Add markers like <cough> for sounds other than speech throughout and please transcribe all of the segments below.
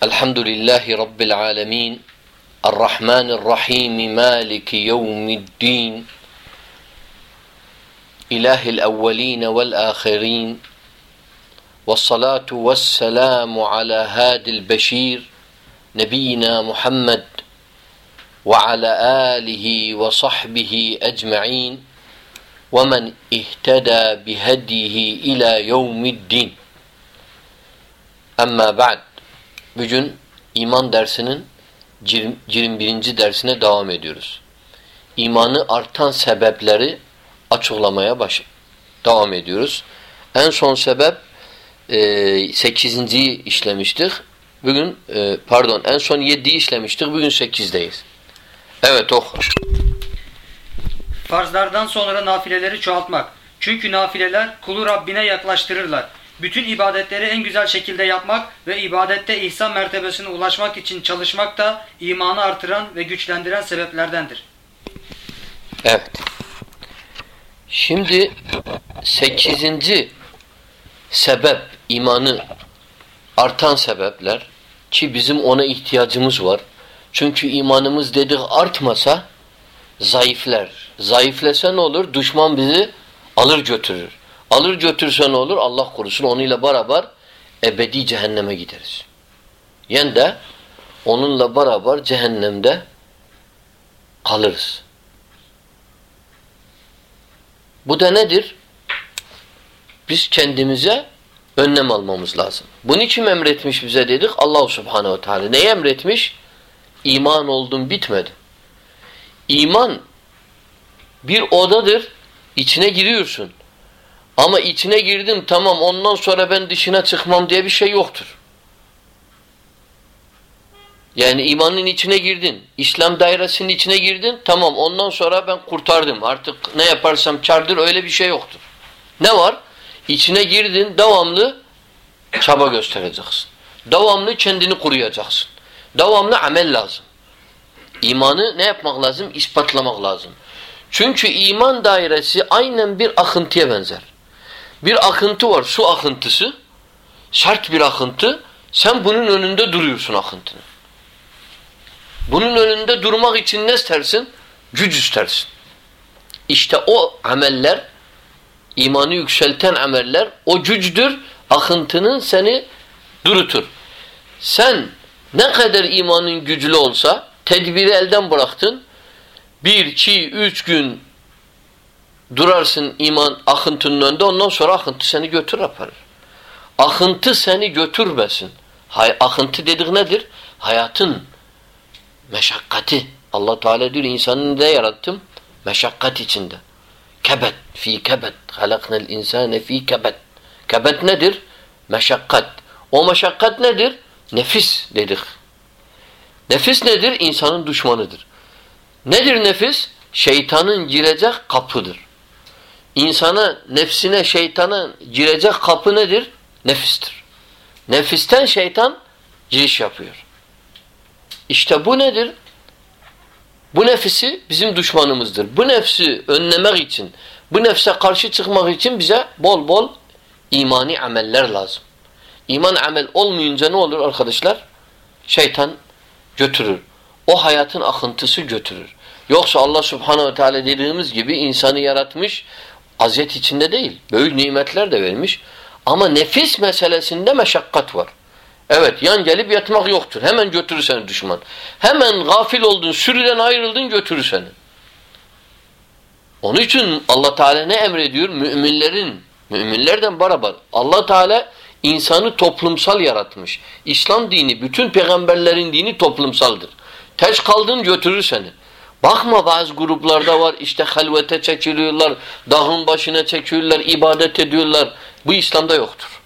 الحمد لله رب العالمين الرحمن الرحيم مالك يوم الدين إله الأولين والآخرين والصلاة والسلام على هادي البشير نبينا محمد وعلى آله وصحبه أجمعين ومن اهتدى بهديه إلى يوم الدين. أما بعد Bugün iman dersinin 21. dersine devam ediyoruz. İmanı artan sebepleri açıklamaya baş devam ediyoruz. En son sebep e, 8. işlemiştik. Bugün e, pardon en son 7'yi işlemiştik. Bugün 8'deyiz. Evet oku. Farzlardan sonra nafileleri çoğaltmak. Çünkü nafileler kulu Rabbine yaklaştırırlar. Bütün ibadetleri en güzel şekilde yapmak ve ibadette ihsan mertebesine ulaşmak için çalışmak da imanı artıran ve güçlendiren sebeplerdendir. Evet. Şimdi sekizinci sebep imanı artan sebepler ki bizim ona ihtiyacımız var. Çünkü imanımız dedik artmasa zayıfler. Zayıflese ne olur? Düşman bizi alır götürür. Alır götürse ne olur? Allah korusun onunla beraber ebedi cehenneme gideriz. Yani de onunla beraber cehennemde kalırız. Bu da nedir? Biz kendimize önlem almamız lazım. Bunu kim emretmiş bize dedik? Allah subhanehu teala. Neyi emretmiş? İman oldum bitmedi. İman bir odadır. İçine giriyorsun. Ama içine girdim tamam ondan sonra ben dışına çıkmam diye bir şey yoktur. Yani imanın içine girdin. İslam dairesinin içine girdin. Tamam ondan sonra ben kurtardım. Artık ne yaparsam kardır öyle bir şey yoktur. Ne var? İçine girdin devamlı çaba göstereceksin. Devamlı kendini kuruyacaksın. Devamlı amel lazım. İmanı ne yapmak lazım? İspatlamak lazım. Çünkü iman dairesi aynen bir akıntıya benzer. Bir akıntı var, su akıntısı. Sert bir akıntı. Sen bunun önünde duruyorsun akıntının. Bunun önünde durmak için ne istersin? Güç istersin. İşte o ameller, imanı yükselten ameller, o güçtür, akıntının seni durutur. Sen ne kadar imanın güçlü olsa, tedbiri elden bıraktın, bir, iki, üç gün durarsın iman akıntının önünde, ondan sonra akıntı seni götür yaparır. Akıntı seni götürmesin. Hay, akıntı dedik nedir? Hayatın meşakkati. Allah Teala diyor insanı ne yarattım? Meşakkat içinde. Kebet fi kebet. Halaknel insane fi kebet. Kebet nedir? Meşakkat. O meşakkat nedir? Nefis dedik. Nefis nedir? İnsanın düşmanıdır. Nedir nefis? Şeytanın girecek kapıdır. İnsana, nefsine, şeytana girecek kapı nedir? Nefistir. Nefisten şeytan giriş yapıyor. İşte bu nedir? Bu nefisi bizim düşmanımızdır. Bu nefsi önlemek için, bu nefse karşı çıkmak için bize bol bol imani ameller lazım. İman amel olmayınca ne olur arkadaşlar? Şeytan götürür. O hayatın akıntısı götürür. Yoksa Allah subhanehu ve teala dediğimiz gibi insanı yaratmış, aziyet içinde değil. Büyük nimetler de vermiş. Ama nefis meselesinde meşakkat var. Evet yan gelip yatmak yoktur. Hemen götürür seni düşman. Hemen gafil oldun, sürüden ayrıldın götürür seni. Onun için Allah Teala ne emrediyor? Müminlerin, müminlerden beraber Allah Teala insanı toplumsal yaratmış. İslam dini, bütün peygamberlerin dini toplumsaldır. Teç kaldın götürür seni. Bakma bazı gruplarda var işte halvete çekiliyorlar, dağın başına çekiyorlar, ibadet ediyorlar. Bu İslam'da yoktur.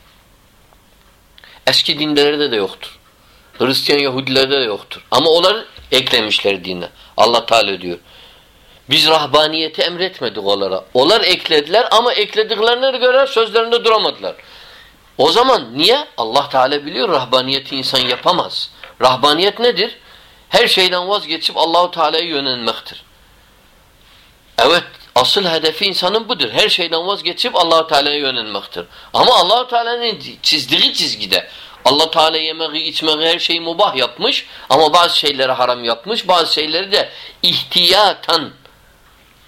Eski dinlerde de yoktur. Hristiyan Yahudilerde de yoktur. Ama onlar eklemişler dine. Allah Teala diyor. Biz rahbaniyeti emretmedik onlara. Onlar eklediler ama eklediklerine göre sözlerinde duramadılar. O zaman niye? Allah Teala biliyor rahbaniyeti insan yapamaz. Rahbaniyet nedir? Her şeyden vazgeçip Allahu Teala'ya yönelmektir. Evet, asıl hedefi insanın budur. Her şeyden vazgeçip Allahu Teala'ya yönelmektir. Ama Allahu Teala'nın çizdiği çizgide Allah Teala yemeği, içmeyi her şeyi mubah yapmış ama bazı şeyleri haram yapmış. Bazı şeyleri de ihtiyatan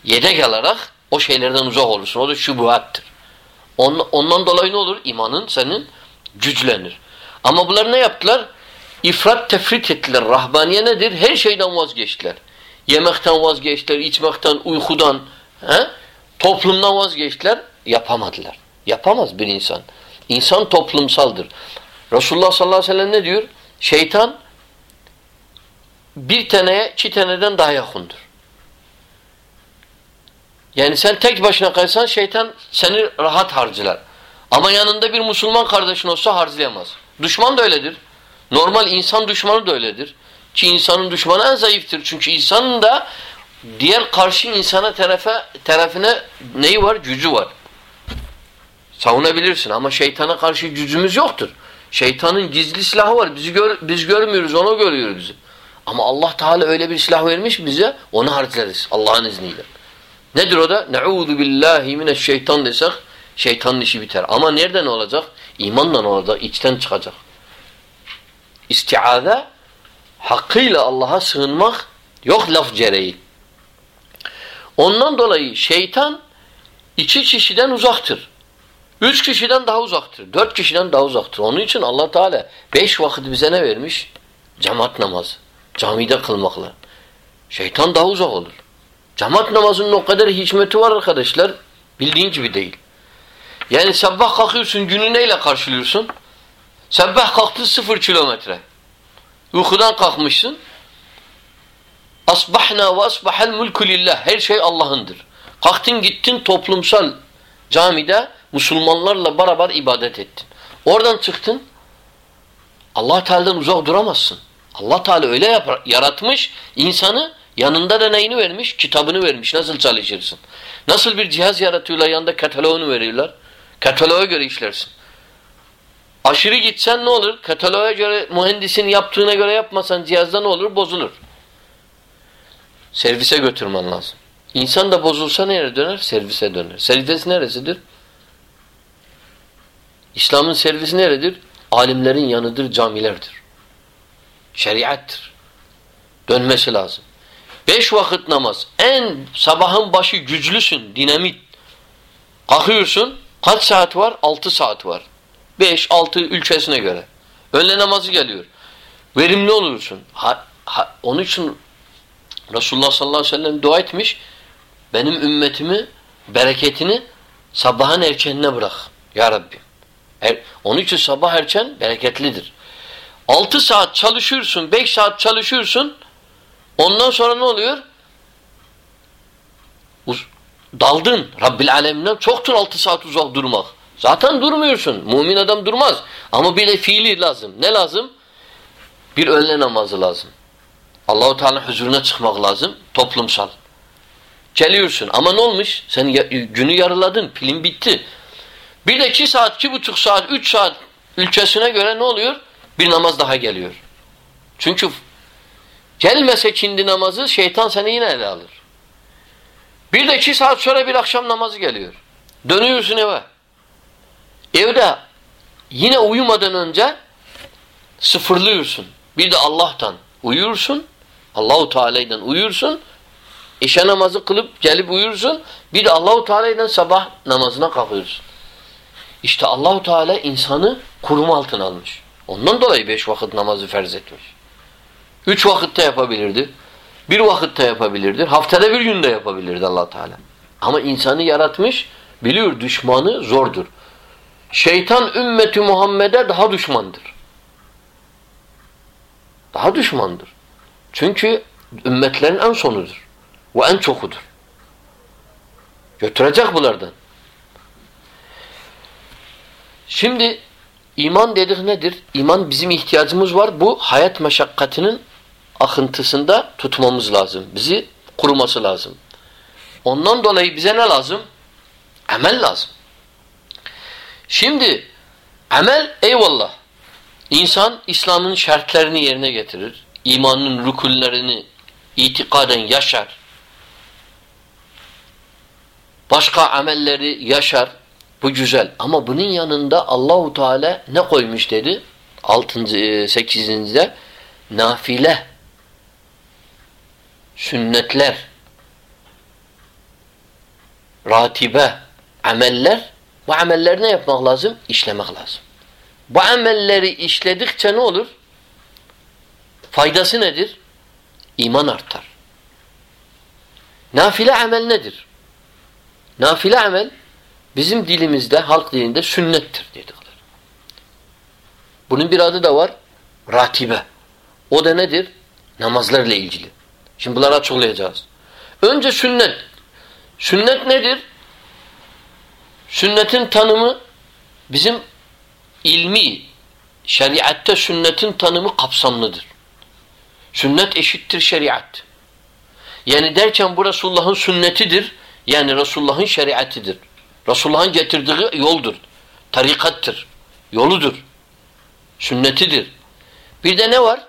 yedek alarak o şeylerden uzak olursun. O da şubuhattır. Ondan dolayı ne olur? İmanın senin güçlenir. Ama bunlar ne yaptılar? İfrat tefrit ettiler. Rahbaniye nedir? Her şeyden vazgeçtiler. Yemekten vazgeçtiler, içmekten, uykudan, he? toplumdan vazgeçtiler. Yapamadılar. Yapamaz bir insan. İnsan toplumsaldır. Resulullah sallallahu aleyhi ve sellem ne diyor? Şeytan bir taneye iki taneden daha yakındır. Yani sen tek başına kalsan şeytan seni rahat harcılar. Ama yanında bir Müslüman kardeşin olsa harcayamaz. Düşman da öyledir. Normal insan düşmanı da öyledir. Ki insanın düşmanı en zayıftır. Çünkü insanın da diğer karşı insana tarafa, tarafına neyi var? Gücü var. Savunabilirsin ama şeytana karşı gücümüz yoktur. Şeytanın gizli silahı var. Bizi gör, biz görmüyoruz, onu görüyor bizi. Ama Allah Teala öyle bir silah vermiş bize, onu harcarız Allah'ın izniyle. Nedir o da? Ne'ûzu billahi mineşşeytan desek şeytanın işi biter. Ama nereden olacak? İmanla olacak, içten çıkacak. İstiade hakkıyla Allah'a sığınmak yok laf cereyi. Ondan dolayı şeytan iki kişiden uzaktır. Üç kişiden daha uzaktır. Dört kişiden daha uzaktır. Onun için allah Teala beş vakit bize ne vermiş? Cemaat namazı. Camide kılmakla. Şeytan daha uzak olur. Cemaat namazının o kadar hikmeti var arkadaşlar. Bildiğin gibi değil. Yani sabah kalkıyorsun günü neyle karşılıyorsun? Sabah kalktı sıfır kilometre. Uykudan kalkmışsın. Asbahna ve asbahal mulku lillah. Her şey Allah'ındır. Kalktın gittin toplumsal camide Müslümanlarla beraber ibadet ettin. Oradan çıktın. Allah Teala'dan uzak duramazsın. Allah Teala öyle yapar, yaratmış insanı yanında da neyini vermiş? Kitabını vermiş. Nasıl çalışırsın? Nasıl bir cihaz yaratıyorlar yanında kataloğunu veriyorlar. Kataloğa göre işlersin. Aşırı gitsen ne olur? Kataloğa göre mühendisin yaptığına göre yapmasan cihazda ne olur? Bozulur. Servise götürmen lazım. İnsan da bozulsa nereye döner? Servise döner. Servis neresidir? İslam'ın servisi neredir? Alimlerin yanıdır, camilerdir. Şeriattır. Dönmesi lazım. Beş vakit namaz. En sabahın başı güçlüsün, dinamit. Kalkıyorsun. Kaç saat var? Altı saat var. Beş, altı ülkesine göre. Önle namazı geliyor. Verimli olursun. Ha, ha, onun için Resulullah sallallahu aleyhi ve sellem dua etmiş. Benim ümmetimi, bereketini sabahın erkenine bırak. Ya Rabbi. Er, onun için sabah erken bereketlidir. Altı saat çalışıyorsun, beş saat çalışıyorsun. Ondan sonra ne oluyor? Daldın. Rabbil aleminden çoktur altı saat uzak durmak. Zaten durmuyorsun. Mümin adam durmaz. Ama bir de fiili lazım. Ne lazım? Bir öğle namazı lazım. Allahu Teala huzuruna çıkmak lazım. Toplumsal. Geliyorsun. Ama ne olmuş? Sen günü yarıladın. Pilin bitti. Bir de iki saat, iki buçuk saat, üç saat ülkesine göre ne oluyor? Bir namaz daha geliyor. Çünkü gelmese kindi namazı şeytan seni yine ele alır. Bir de iki saat sonra bir akşam namazı geliyor. Dönüyorsun eve. Evde yine uyumadan önce sıfırlıyorsun. Bir de Allah'tan uyursun. Allahu Teala'dan uyursun. İşe namazı kılıp gelip uyursun. Bir de Allahu Teala'dan sabah namazına kalkıyorsun. İşte Allahu Teala insanı kuruma altına almış. Ondan dolayı beş vakit namazı ferz etmiş. Üç vakitte yapabilirdi. Bir vakitte yapabilirdi. Haftada bir günde yapabilirdi allah Teala. Ama insanı yaratmış, biliyor düşmanı zordur. Şeytan ümmeti Muhammed'e daha düşmandır. Daha düşmandır. Çünkü ümmetlerin en sonudur. Ve en çokudur. Götürecek bunlardan. Şimdi iman dedik nedir? İman bizim ihtiyacımız var. Bu hayat meşakkatinin akıntısında tutmamız lazım. Bizi kuruması lazım. Ondan dolayı bize ne lazım? Amel lazım. Şimdi amel eyvallah. İnsan İslam'ın şartlarını yerine getirir. İmanın rükunlerini itikaden yaşar. Başka amelleri yaşar. Bu güzel. Ama bunun yanında Allahu Teala ne koymuş dedi? altıncı, e, sekizincide nafile sünnetler ratibe ameller bu amelleri ne yapmak lazım? İşlemek lazım. Bu amelleri işledikçe ne olur? Faydası nedir? İman artar. Nafile amel nedir? Nafile amel bizim dilimizde, halk dilinde sünnettir dedikler. Bunun bir adı da var. Ratibe. O da nedir? Namazlarla ilgili. Şimdi bunları açıklayacağız. Önce sünnet. Sünnet nedir? Sünnetin tanımı bizim ilmi, şeriatte sünnetin tanımı kapsamlıdır. Sünnet eşittir şeriat. Yani derken bu Resulullah'ın sünnetidir. Yani Resulullah'ın şeriatidir. Resulullah'ın getirdiği yoldur. Tarikattır. Yoludur. Sünnetidir. Bir de ne var?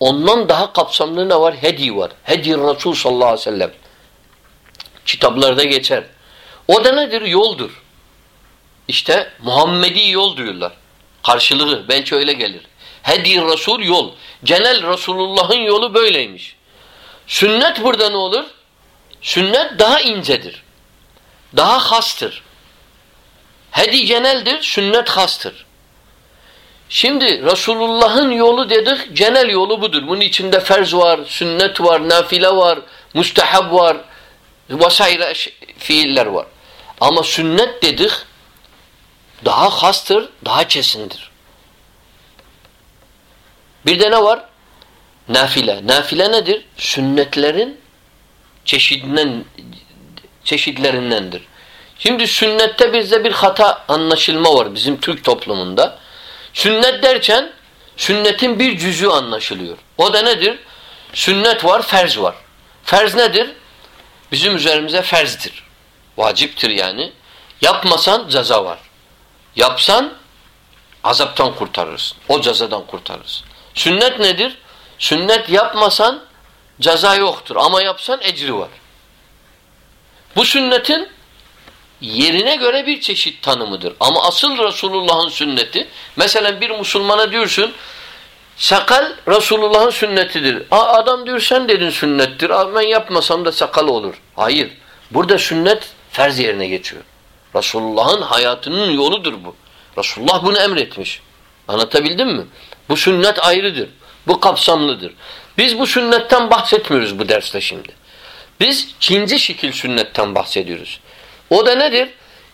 Ondan daha kapsamlı ne var? Hedi var. Hedi Resul sallallahu aleyhi ve sellem. Kitaplarda geçer. O da nedir? Yoldur. İşte Muhammedi yol diyorlar. Karşılığı belki öyle gelir. Hedi Resul yol. Genel Resulullah'ın yolu böyleymiş. Sünnet burada ne olur? Sünnet daha incedir. Daha hastır. Hedi geneldir, sünnet hastır. Şimdi Resulullah'ın yolu dedik, genel yolu budur. Bunun içinde ferz var, sünnet var, nafile var, müstehab var, vesaire fiiller var. Ama sünnet dedik, daha hastır, daha kesindir. Bir de ne var? Nafile. Nafile nedir? Sünnetlerin çeşidinden çeşitlerindendir. Şimdi sünnette bizde bir hata anlaşılma var bizim Türk toplumunda. Sünnet derken sünnetin bir cüzü anlaşılıyor. O da nedir? Sünnet var, ferz var. Ferz nedir? Bizim üzerimize ferzdir. Vaciptir yani. Yapmasan ceza var. Yapsan azaptan kurtarırsın. O cezadan kurtarırsın. Sünnet nedir? Sünnet yapmasan ceza yoktur. Ama yapsan ecri var. Bu sünnetin yerine göre bir çeşit tanımıdır. Ama asıl Resulullah'ın sünneti mesela bir Müslümana diyorsun sakal Resulullah'ın sünnetidir. Aa, adam diyor sen dedin sünnettir. Aa, ben yapmasam da sakal olur. Hayır. Burada sünnet ferz yerine geçiyor. Resulullah'ın hayatının yoludur bu. Resulullah bunu emretmiş. Anlatabildim mi? Bu sünnet ayrıdır. Bu kapsamlıdır. Biz bu sünnetten bahsetmiyoruz bu derste şimdi. Biz ikinci şekil sünnetten bahsediyoruz. O da nedir?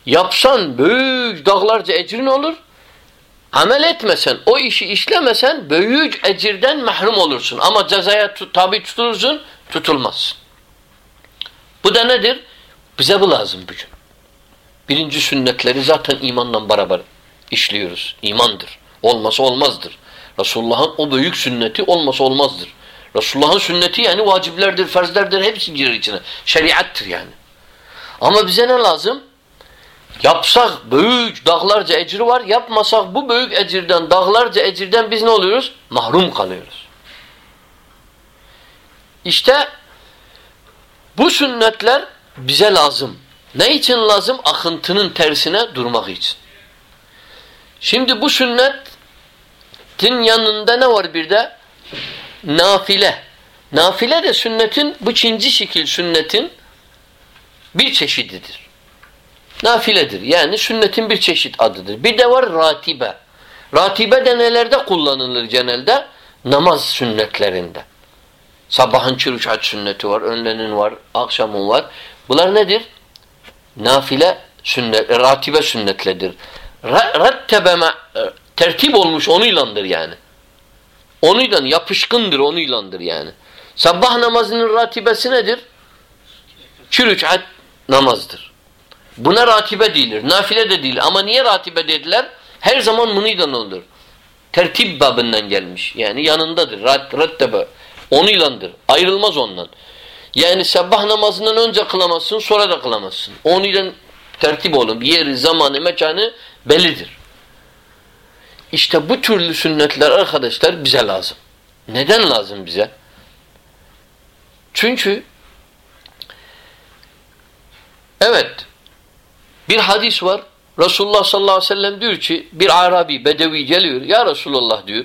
Yapsan büyük dağlarca ecrin olur. Amel etmesen, o işi işlemesen büyük ecirden mahrum olursun. Ama cezaya tabi tutulursun, tutulmazsın. Bu da nedir? Bize bu lazım bugün. Birinci sünnetleri zaten imanla beraber işliyoruz. İmandır. Olmasa olmazdır. Resulullah'ın o büyük sünneti olmasa olmazdır. Resulullah'ın sünneti yani vaciplerdir, ferzlerdir hepsi girer içine. Şeriattır yani. Ama bize ne lazım? Yapsak büyük dağlarca ecri var. Yapmasak bu büyük ecirden, dağlarca ecirden biz ne oluyoruz? Mahrum kalıyoruz. İşte bu sünnetler bize lazım. Ne için lazım? Akıntının tersine durmak için. Şimdi bu sünnetin yanında ne var bir de? Nafile. Nafile de sünnetin, bu ikinci şekil sünnetin bir çeşididir. Nafiledir. Yani sünnetin bir çeşit adıdır. Bir de var ratibe. Ratibe de nelerde kullanılır genelde? Namaz sünnetlerinde. Sabahın çürüşat sünneti var, önlenin var, akşamın var. Bunlar nedir? Nafile sünnet, ratibe sünnetledir. Rattebe tertip olmuş onuylandır yani. Onuyla yapışkındır onuylandır yani. Sabah namazının ratibesi nedir? Çürüçat namazdır. Buna ratibe değildir. Nafile de değil. Ama niye ratibe dediler? Her zaman bunuyla olur. Tertip babından gelmiş. Yani yanındadır. Rattebe. Onuylandır. Ayrılmaz ondan. Yani sabah namazından önce kılamazsın, sonra da kılamazsın. Onuyla tertip olun. Yeri, zamanı, mekanı bellidir. İşte bu türlü sünnetler arkadaşlar bize lazım. Neden lazım bize? Çünkü evet bir hadis var Resulullah sallallahu aleyhi ve sellem diyor ki bir Arabi, Bedevi geliyor. Ya Resulullah diyor.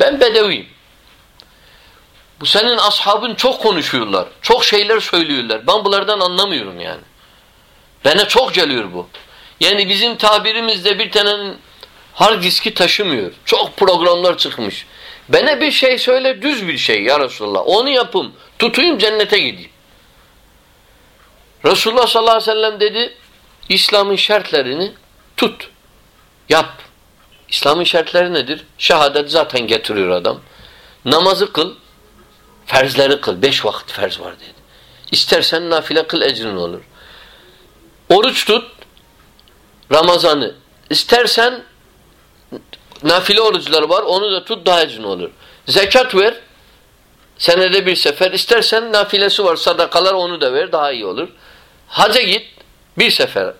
Ben Bedeviyim. Bu senin ashabın çok konuşuyorlar. Çok şeyler söylüyorlar. Ben bunlardan anlamıyorum yani. Bana çok geliyor bu. Yani bizim tabirimizde bir tane hard diski taşımıyor. Çok programlar çıkmış. Bana bir şey söyle düz bir şey ya Resulullah. Onu yapım. Tutuyum cennete gideyim. Resulullah sallallahu aleyhi ve sellem dedi İslam'ın şartlarını tut. Yap. İslam'ın şartları nedir? Şehadet zaten getiriyor adam. Namazı kıl. Ferzleri kıl. Beş vakit ferz var dedi. İstersen nafile kıl ecrin olur. Oruç tut. Ramazan'ı. İstersen nafile oruçları var. Onu da tut daha ecrin olur. Zekat ver. Senede bir sefer. İstersen nafilesi var. Sadakalar onu da ver. Daha iyi olur. Haca git. Bir sefer.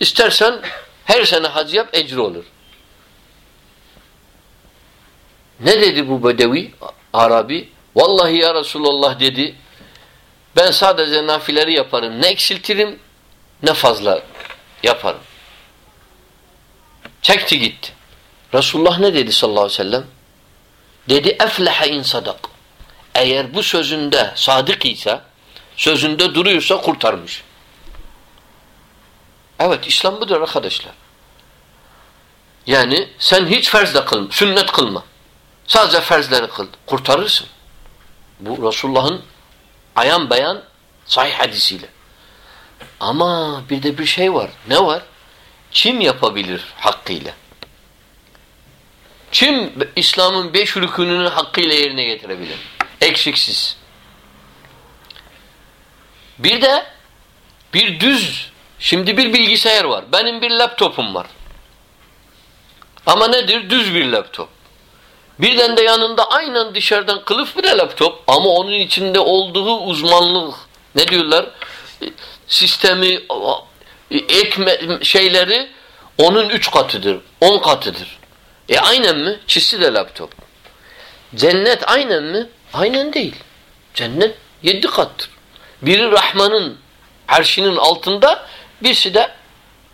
İstersen her sene hac yap. Ecri olur. Ne dedi bu bedevi? Arabi. Vallahi ya Resulallah dedi. Ben sadece nafileri yaparım. Ne eksiltirim ne fazla yaparım. Çekti gitti. Resulullah ne dedi sallallahu aleyhi ve sellem? Dedi eflehe in sadak. Eğer bu sözünde sadık ise, sözünde duruyorsa kurtarmış. Evet İslam budur arkadaşlar. Yani sen hiç ferz de kılma, sünnet kılma. Sadece ferzleri kıl. Kurtarırsın. Bu Resulullah'ın ayan beyan sahih hadisiyle. Ama bir de bir şey var. Ne var? Kim yapabilir hakkıyla? Kim İslam'ın beş rükününü hakkıyla yerine getirebilir? Eksiksiz. Bir de bir düz, şimdi bir bilgisayar var. Benim bir laptopum var. Ama nedir? Düz bir laptop. Birden de yanında aynen dışarıdan kılıf bir laptop ama onun içinde olduğu uzmanlık ne diyorlar? Sistemi ekme şeyleri onun üç katıdır, on katıdır. E aynen mi? Çizsi de laptop. Cennet aynen mi? Aynen değil. Cennet yedi kattır. Biri Rahman'ın arşinin altında, birisi de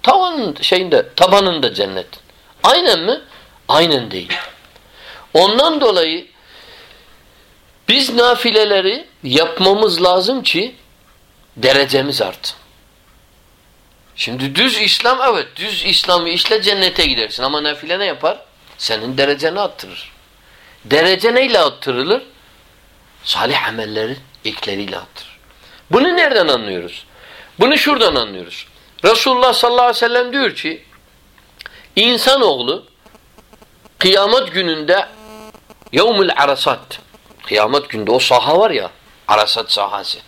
tavanın şeyinde, tabanında cennet. Aynen mi? Aynen değil. Ondan dolayı biz nafileleri yapmamız lazım ki derecemiz artsın. Şimdi düz İslam evet düz İslam'ı işle cennete gidersin ama nafile ne yapar? Senin dereceni arttırır. Derece neyle arttırılır? Salih amelleri ekleriyle arttırır. Bunu nereden anlıyoruz? Bunu şuradan anlıyoruz. Resulullah sallallahu aleyhi ve sellem diyor ki insanoğlu kıyamet gününde Yevmül arasat. Kıyamet günde o saha var ya. Arasat sahası.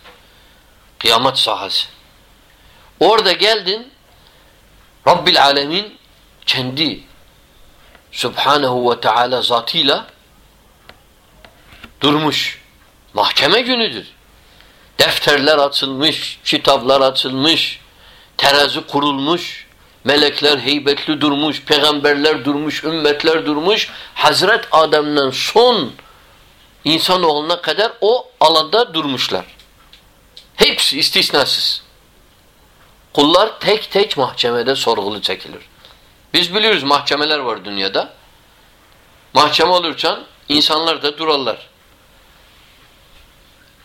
Kıyamet sahası. Orada geldin Rabbil Alemin kendi Subhanahu ve Teala zatıyla durmuş. Mahkeme günüdür. Defterler açılmış, kitaplar açılmış, terazi kurulmuş, Melekler heybetli durmuş, peygamberler durmuş, ümmetler durmuş. Hazret Adem'den son insanoğluna kadar o alanda durmuşlar. Hepsi istisnasız. Kullar tek tek mahkemede sorgulu çekilir. Biz biliyoruz mahkemeler var dünyada. Mahkeme olurken insanlar da durarlar.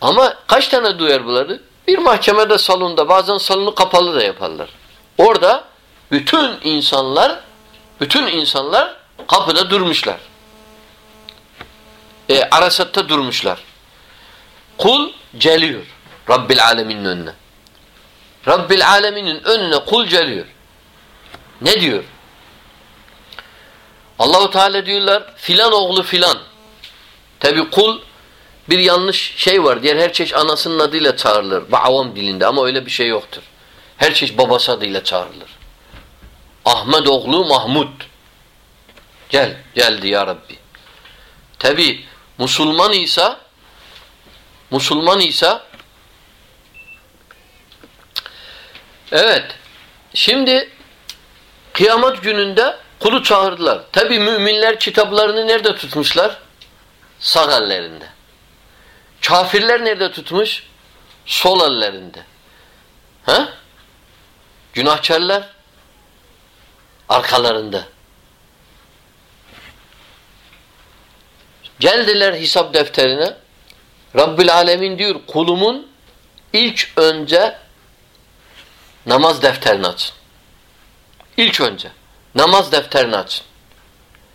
Ama kaç tane duyar bunları? Bir mahkemede salonda bazen salonu kapalı da yaparlar. Orada bütün insanlar bütün insanlar kapıda durmuşlar. E, Arasat'ta durmuşlar. Kul geliyor Rabbil Alemin'in önüne. Rabbil Alemin'in önüne kul geliyor. Ne diyor? Allahu Teala diyorlar filan oğlu filan. Tabi kul bir yanlış şey var. Diğer her çeşit anasının adıyla çağrılır. Avam dilinde ama öyle bir şey yoktur. Her çeşit babası adıyla çağrılır. Ahmet oğlu Mahmud. Gel, geldi ya Rabbi. Tabi Müslüman İsa Müslüman İsa Evet. Şimdi kıyamet gününde kulu çağırdılar. Tabi müminler kitaplarını nerede tutmuşlar? Sağ ellerinde. Kafirler nerede tutmuş? Sol ellerinde. Ha? Günahkarlar Arkalarında. Geldiler hesap defterine. Rabbül Alemin diyor kulumun ilk önce namaz defterini açın. İlk önce namaz defterini açın.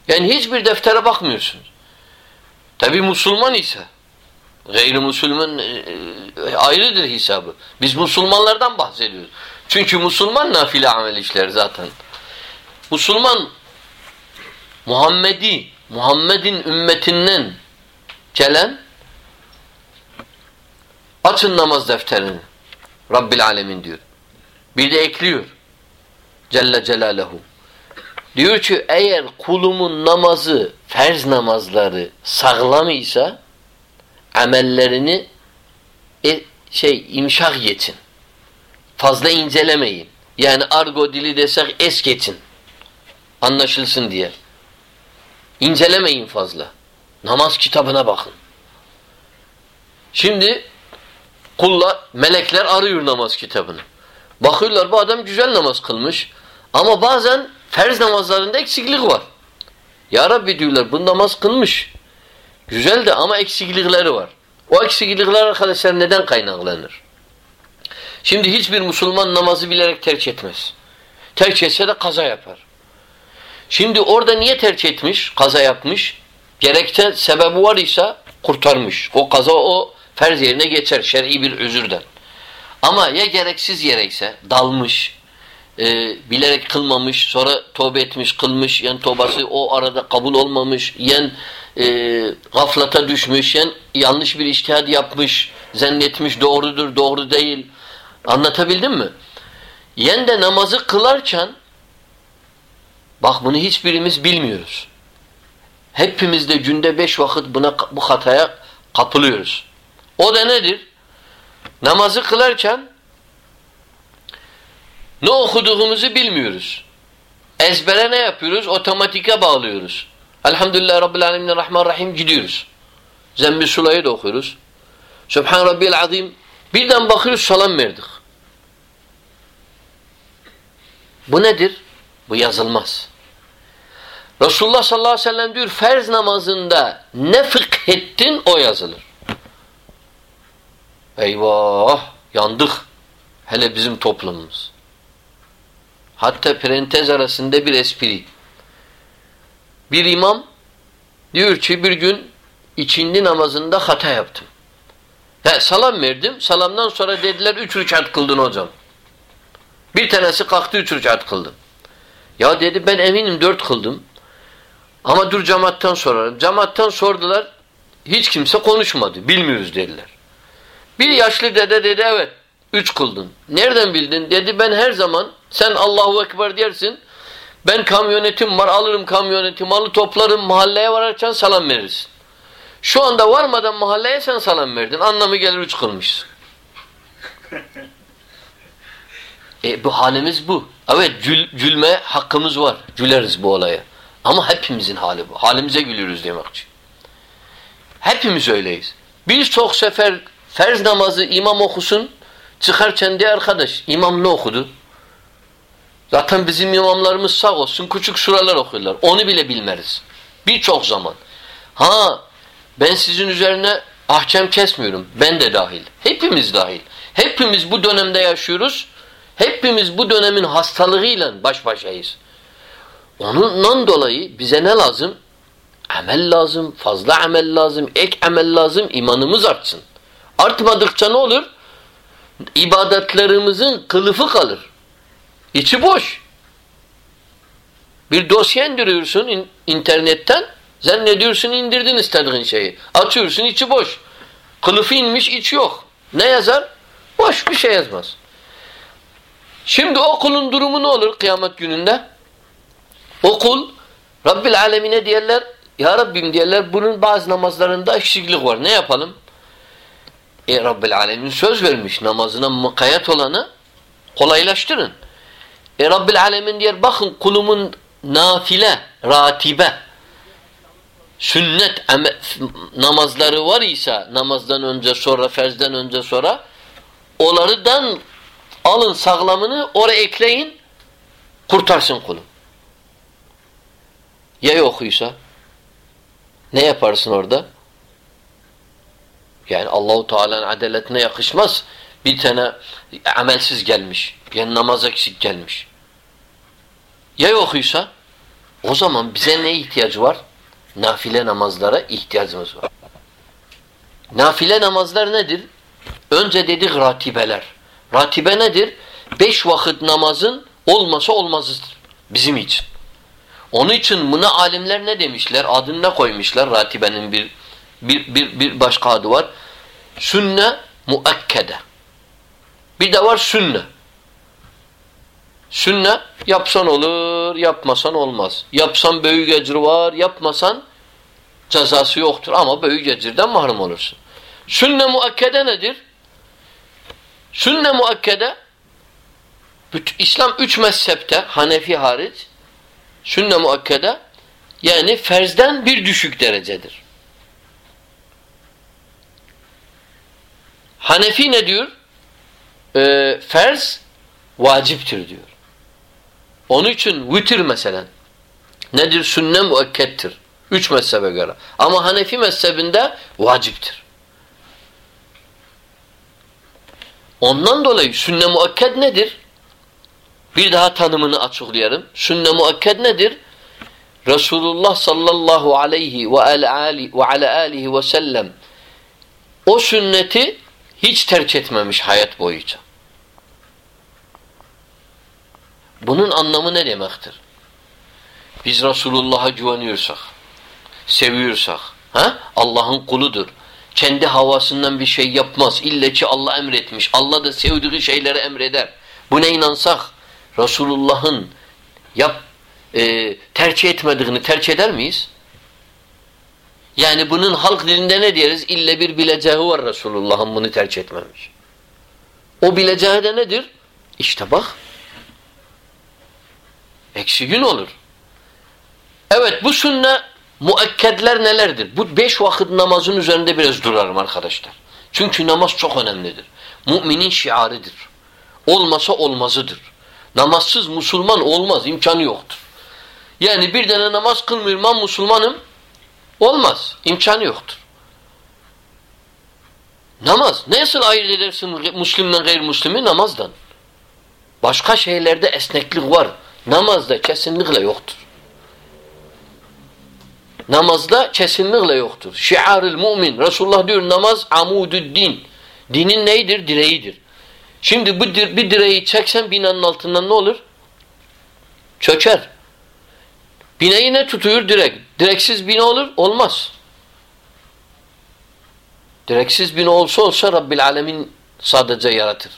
Yani hiçbir deftere bakmıyorsunuz. Tabi Müslüman ise gayrimüslimin e, e, ayrıdır hesabı. Biz Müslümanlardan bahsediyoruz. Çünkü Müslüman nafile amel işler zaten. Müslüman Muhammedi Muhammed'in ümmetinden gelen açın namaz defterini. Rabbil alemin diyor. Bir de ekliyor. Celle Celaluhu. Diyor ki eğer kulumun namazı, ferz namazları sağlam ise amellerini e, şey imşak geçin. Fazla incelemeyin. Yani argo dili desek es geçin. Anlaşılsın diye. İncelemeyin fazla. Namaz kitabına bakın. Şimdi kullar, melekler arıyor namaz kitabını. Bakıyorlar bu adam güzel namaz kılmış. Ama bazen ferz namazlarında eksiklik var. Ya Rabbi diyorlar bu namaz kılmış. Güzel de ama eksiklikleri var. O eksiklikler arkadaşlar neden kaynaklanır? Şimdi hiçbir Müslüman namazı bilerek terk etmez. Terk etse de kaza yapar. Şimdi orada niye terk etmiş, kaza yapmış? Gerekçe sebebi var ise kurtarmış. O kaza o ferz yerine geçer şer'i bir özürden. Ama ya gereksiz yere ise dalmış, e, bilerek kılmamış, sonra tövbe etmiş, kılmış, yani tobası o arada kabul olmamış, yani e, gaflata düşmüş, yani yanlış bir iştihad yapmış, zannetmiş doğrudur, doğru değil. Anlatabildim mi? Yen de namazı kılarken bak bunu hiçbirimiz bilmiyoruz. Hepimiz de günde beş vakit buna bu hataya kapılıyoruz. O da nedir? Namazı kılarken ne okuduğumuzu bilmiyoruz. Ezbere ne yapıyoruz? Otomatike bağlıyoruz. Elhamdülillah Rabbil Alemin Rahman Rahim gidiyoruz. Zemmi Sulay'ı da okuyoruz. Subhan Rabbil Azim. Birden bakıyoruz salam verdik. Bu nedir? Bu yazılmaz. Resulullah sallallahu aleyhi ve sellem diyor ferz namazında ne fıkhettin o yazılır. Eyvah yandık. Hele bizim toplumumuz. Hatta parantez arasında bir espri. Bir imam diyor ki bir gün içindi namazında hata yaptım. He, salam verdim. Salamdan sonra dediler üç rükat kıldın hocam. Bir tanesi kalktı üç rükat kıldım. Ya dedi ben eminim dört kıldım. Ama dur cemaattan sorarım. Cemaattan sordular. Hiç kimse konuşmadı. Bilmiyoruz dediler. Bir yaşlı dede dedi evet. Üç kıldın. Nereden bildin? Dedi ben her zaman sen Allahu Ekber dersin. Ben kamyonetim var alırım kamyoneti malı toplarım mahalleye vararken salam verirsin. Şu anda varmadan mahalleye sen salam verdin. Anlamı gelir üç kılmışsın. <laughs> e, bu halimiz bu. Evet gül, gülme hakkımız var. Güleriz bu olaya. Ama hepimizin hali bu. Halimize gülüyoruz demek için. Hepimiz öyleyiz. Birçok sefer ferz namazı imam okusun çıkarken de arkadaş imam ne okudu? Zaten bizim imamlarımız sağ olsun küçük suralar okuyorlar. Onu bile bilmeriz. Birçok zaman. Ha ben sizin üzerine ahkam kesmiyorum. Ben de dahil. Hepimiz dahil. Hepimiz bu dönemde yaşıyoruz. Hepimiz bu dönemin hastalığıyla baş başayız. Onundan dolayı bize ne lazım? Amel lazım, fazla amel lazım, ek amel lazım, imanımız artsın. Artmadıkça ne olur? İbadetlerimizin kılıfı kalır. İçi boş. Bir dosya indiriyorsun in internetten, zannediyorsun indirdin istediğin şeyi. Açıyorsun içi boş. Kılıfı inmiş iç yok. Ne yazar? Boş bir şey yazmaz. Şimdi o kulun durumu ne olur kıyamet gününde? O kul Rabbil alemine diyorlar Ya Rabbim diyorlar bunun bazı namazlarında eksiklik var. Ne yapalım? E Rabbil alemin söz vermiş namazına mukayyet olanı kolaylaştırın. E Rabbil alemin diyor bakın kulumun nafile, ratibe sünnet namazları var ise namazdan önce sonra, ferzden önce sonra onlardan alın sağlamını oraya ekleyin kurtarsın kulum. Ya okuysa? Ne yaparsın orada? Yani Allahu Teala'nın adaletine yakışmaz. Bir tane amelsiz gelmiş. Yani namaz eksik gelmiş. Ya okuysa? O zaman bize ne ihtiyacı var? Nafile namazlara ihtiyacımız var. Nafile namazlar nedir? Önce dedik ratibeler. Ratibe nedir? Beş vakit namazın olmasa olmazıdır bizim için. Onun için buna alimler ne demişler? Adını ne koymuşlar? Ratibenin bir bir, bir, bir başka adı var. Sünne muakkede. Bir de var sünne. Sünne yapsan olur, yapmasan olmaz. Yapsan büyük ecir var, yapmasan cezası yoktur ama büyük ecirden mahrum olursun. Sünne muakkede nedir? Sünne muakkede İslam üç mezhepte Hanefi hariç sünne muakkede yani ferzden bir düşük derecedir. Hanefi ne diyor? Ee, ferz vaciptir diyor. Onun için vitir mesela nedir? Sünne muakkettir. Üç mezhebe göre. Ama Hanefi mezhebinde vaciptir. Ondan dolayı sünne muakked nedir? Bir daha tanımını açıklayalım. Sünne muakked nedir? Resulullah sallallahu aleyhi ve ali ve ala alihi ve sellem o sünneti hiç terk etmemiş hayat boyunca. Bunun anlamı ne demektir? Biz Resulullah'a güveniyorsak, seviyorsak, ha? Allah'ın kuludur. Kendi havasından bir şey yapmaz. İlle ki Allah emretmiş. Allah da sevdiği şeyleri emreder. Buna inansak Resulullah'ın yap e, tercih etmediğini tercih eder miyiz? Yani bunun halk dilinde ne deriz? İlle bir bileceği var Resulullah'ın bunu tercih etmemiş. O bileceği de nedir? İşte bak. Eksi gün olur. Evet bu sünne muakkedler nelerdir? Bu beş vakit namazın üzerinde biraz durarım arkadaşlar. Çünkü namaz çok önemlidir. Müminin şiarıdır. Olmasa olmazıdır. Namazsız Müslüman olmaz, imkanı yoktur. Yani bir tane namaz kılmıyorum ben Müslümanım, olmaz, imkanı yoktur. Namaz, nasıl ayırt edersin Müslümden gayrimüslimi? Namazdan. Başka şeylerde esneklik var. Namazda kesinlikle yoktur. Namazda kesinlikle yoktur. Şiarül mümin. Resulullah diyor namaz amudü din. Dinin neydir? Direğidir. Şimdi bu bir direği çeksen binanın altından ne olur? Çöker. Bineyi ne tutuyor? Direk. Direksiz bina olur? Olmaz. Direksiz bina olsa olsa Rabbil Alemin sadece yaratır.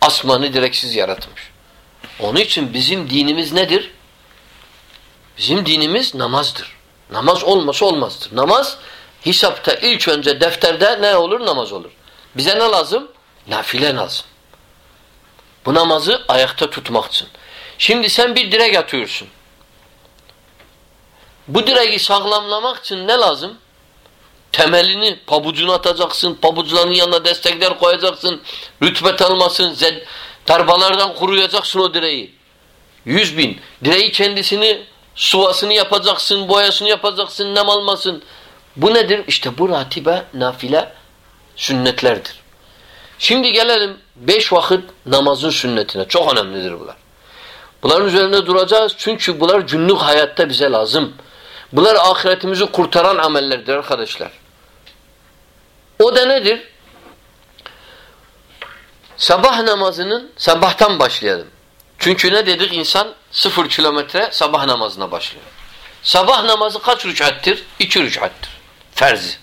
Asmanı direksiz yaratmış. Onun için bizim dinimiz nedir? Bizim dinimiz namazdır. Namaz olmasa olmazdır. Namaz hesapta ilk önce defterde ne olur? Namaz olur. Bize ne lazım? Nafile lazım. Bu namazı ayakta tutmak için. Şimdi sen bir direk atıyorsun. Bu direği sağlamlamak için ne lazım? Temelini, pabucunu atacaksın, pabuçların yanına destekler koyacaksın, rütbet almasın, zed, tarbalardan kuruyacaksın o direği. Yüz bin. Direği kendisini, suvasını yapacaksın, boyasını yapacaksın, nem almasın. Bu nedir? İşte bu ratibe, nafile sünnetlerdir. Şimdi gelelim beş vakit namazın sünnetine. Çok önemlidir bunlar. Bunların üzerinde duracağız çünkü bunlar günlük hayatta bize lazım. Bunlar ahiretimizi kurtaran amellerdir arkadaşlar. O da nedir? Sabah namazının sabahtan başlayalım. Çünkü ne dedik? insan sıfır kilometre sabah namazına başlıyor. Sabah namazı kaç rükattir? İki rükattir. Ferzi.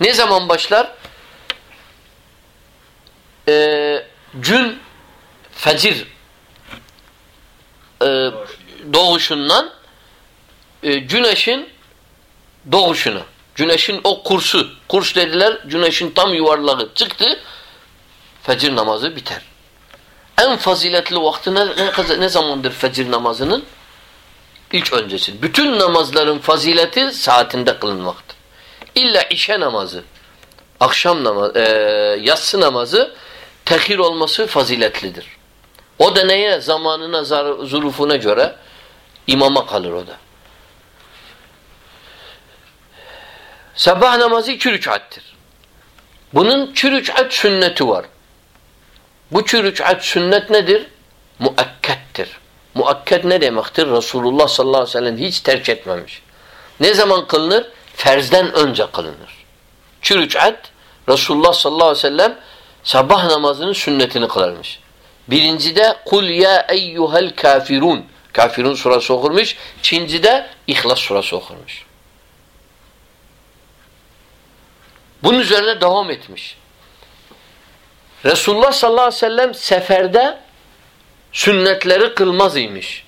Ne zaman başlar? Ee, gün fecir e, doğuşundan e, güneşin doğuşuna. Güneşin o kursu, kurs dediler, güneşin tam yuvarlağı çıktı, fecir namazı biter. En faziletli vakti ne, ne zamandır fecir namazının? İlk öncesi. Bütün namazların fazileti saatinde kılınmaktır. İlla işe namazı, akşam namazı, e, yatsı namazı tekir olması faziletlidir. O da neye? Zamanına, zurufuna göre imama kalır o da. Sabah namazı iki rükattir. Bunun iki rükat sünneti var. Bu iki rükat sünnet nedir? Muakkettir. Muakket ne demektir? Resulullah sallallahu aleyhi ve sellem hiç terk etmemiş. Ne zaman kılınır? Ferzden önce kılınır. Çürücat Resulullah sallallahu aleyhi ve sellem sabah namazının sünnetini kılarmış. Birincide kul ya eyyuhel kafirun. Kafirun surası okurmuş. İkincide İhlas surası okurmuş. Bunun üzerine devam etmiş. Resulullah sallallahu aleyhi ve sellem seferde sünnetleri kılmaz imiş.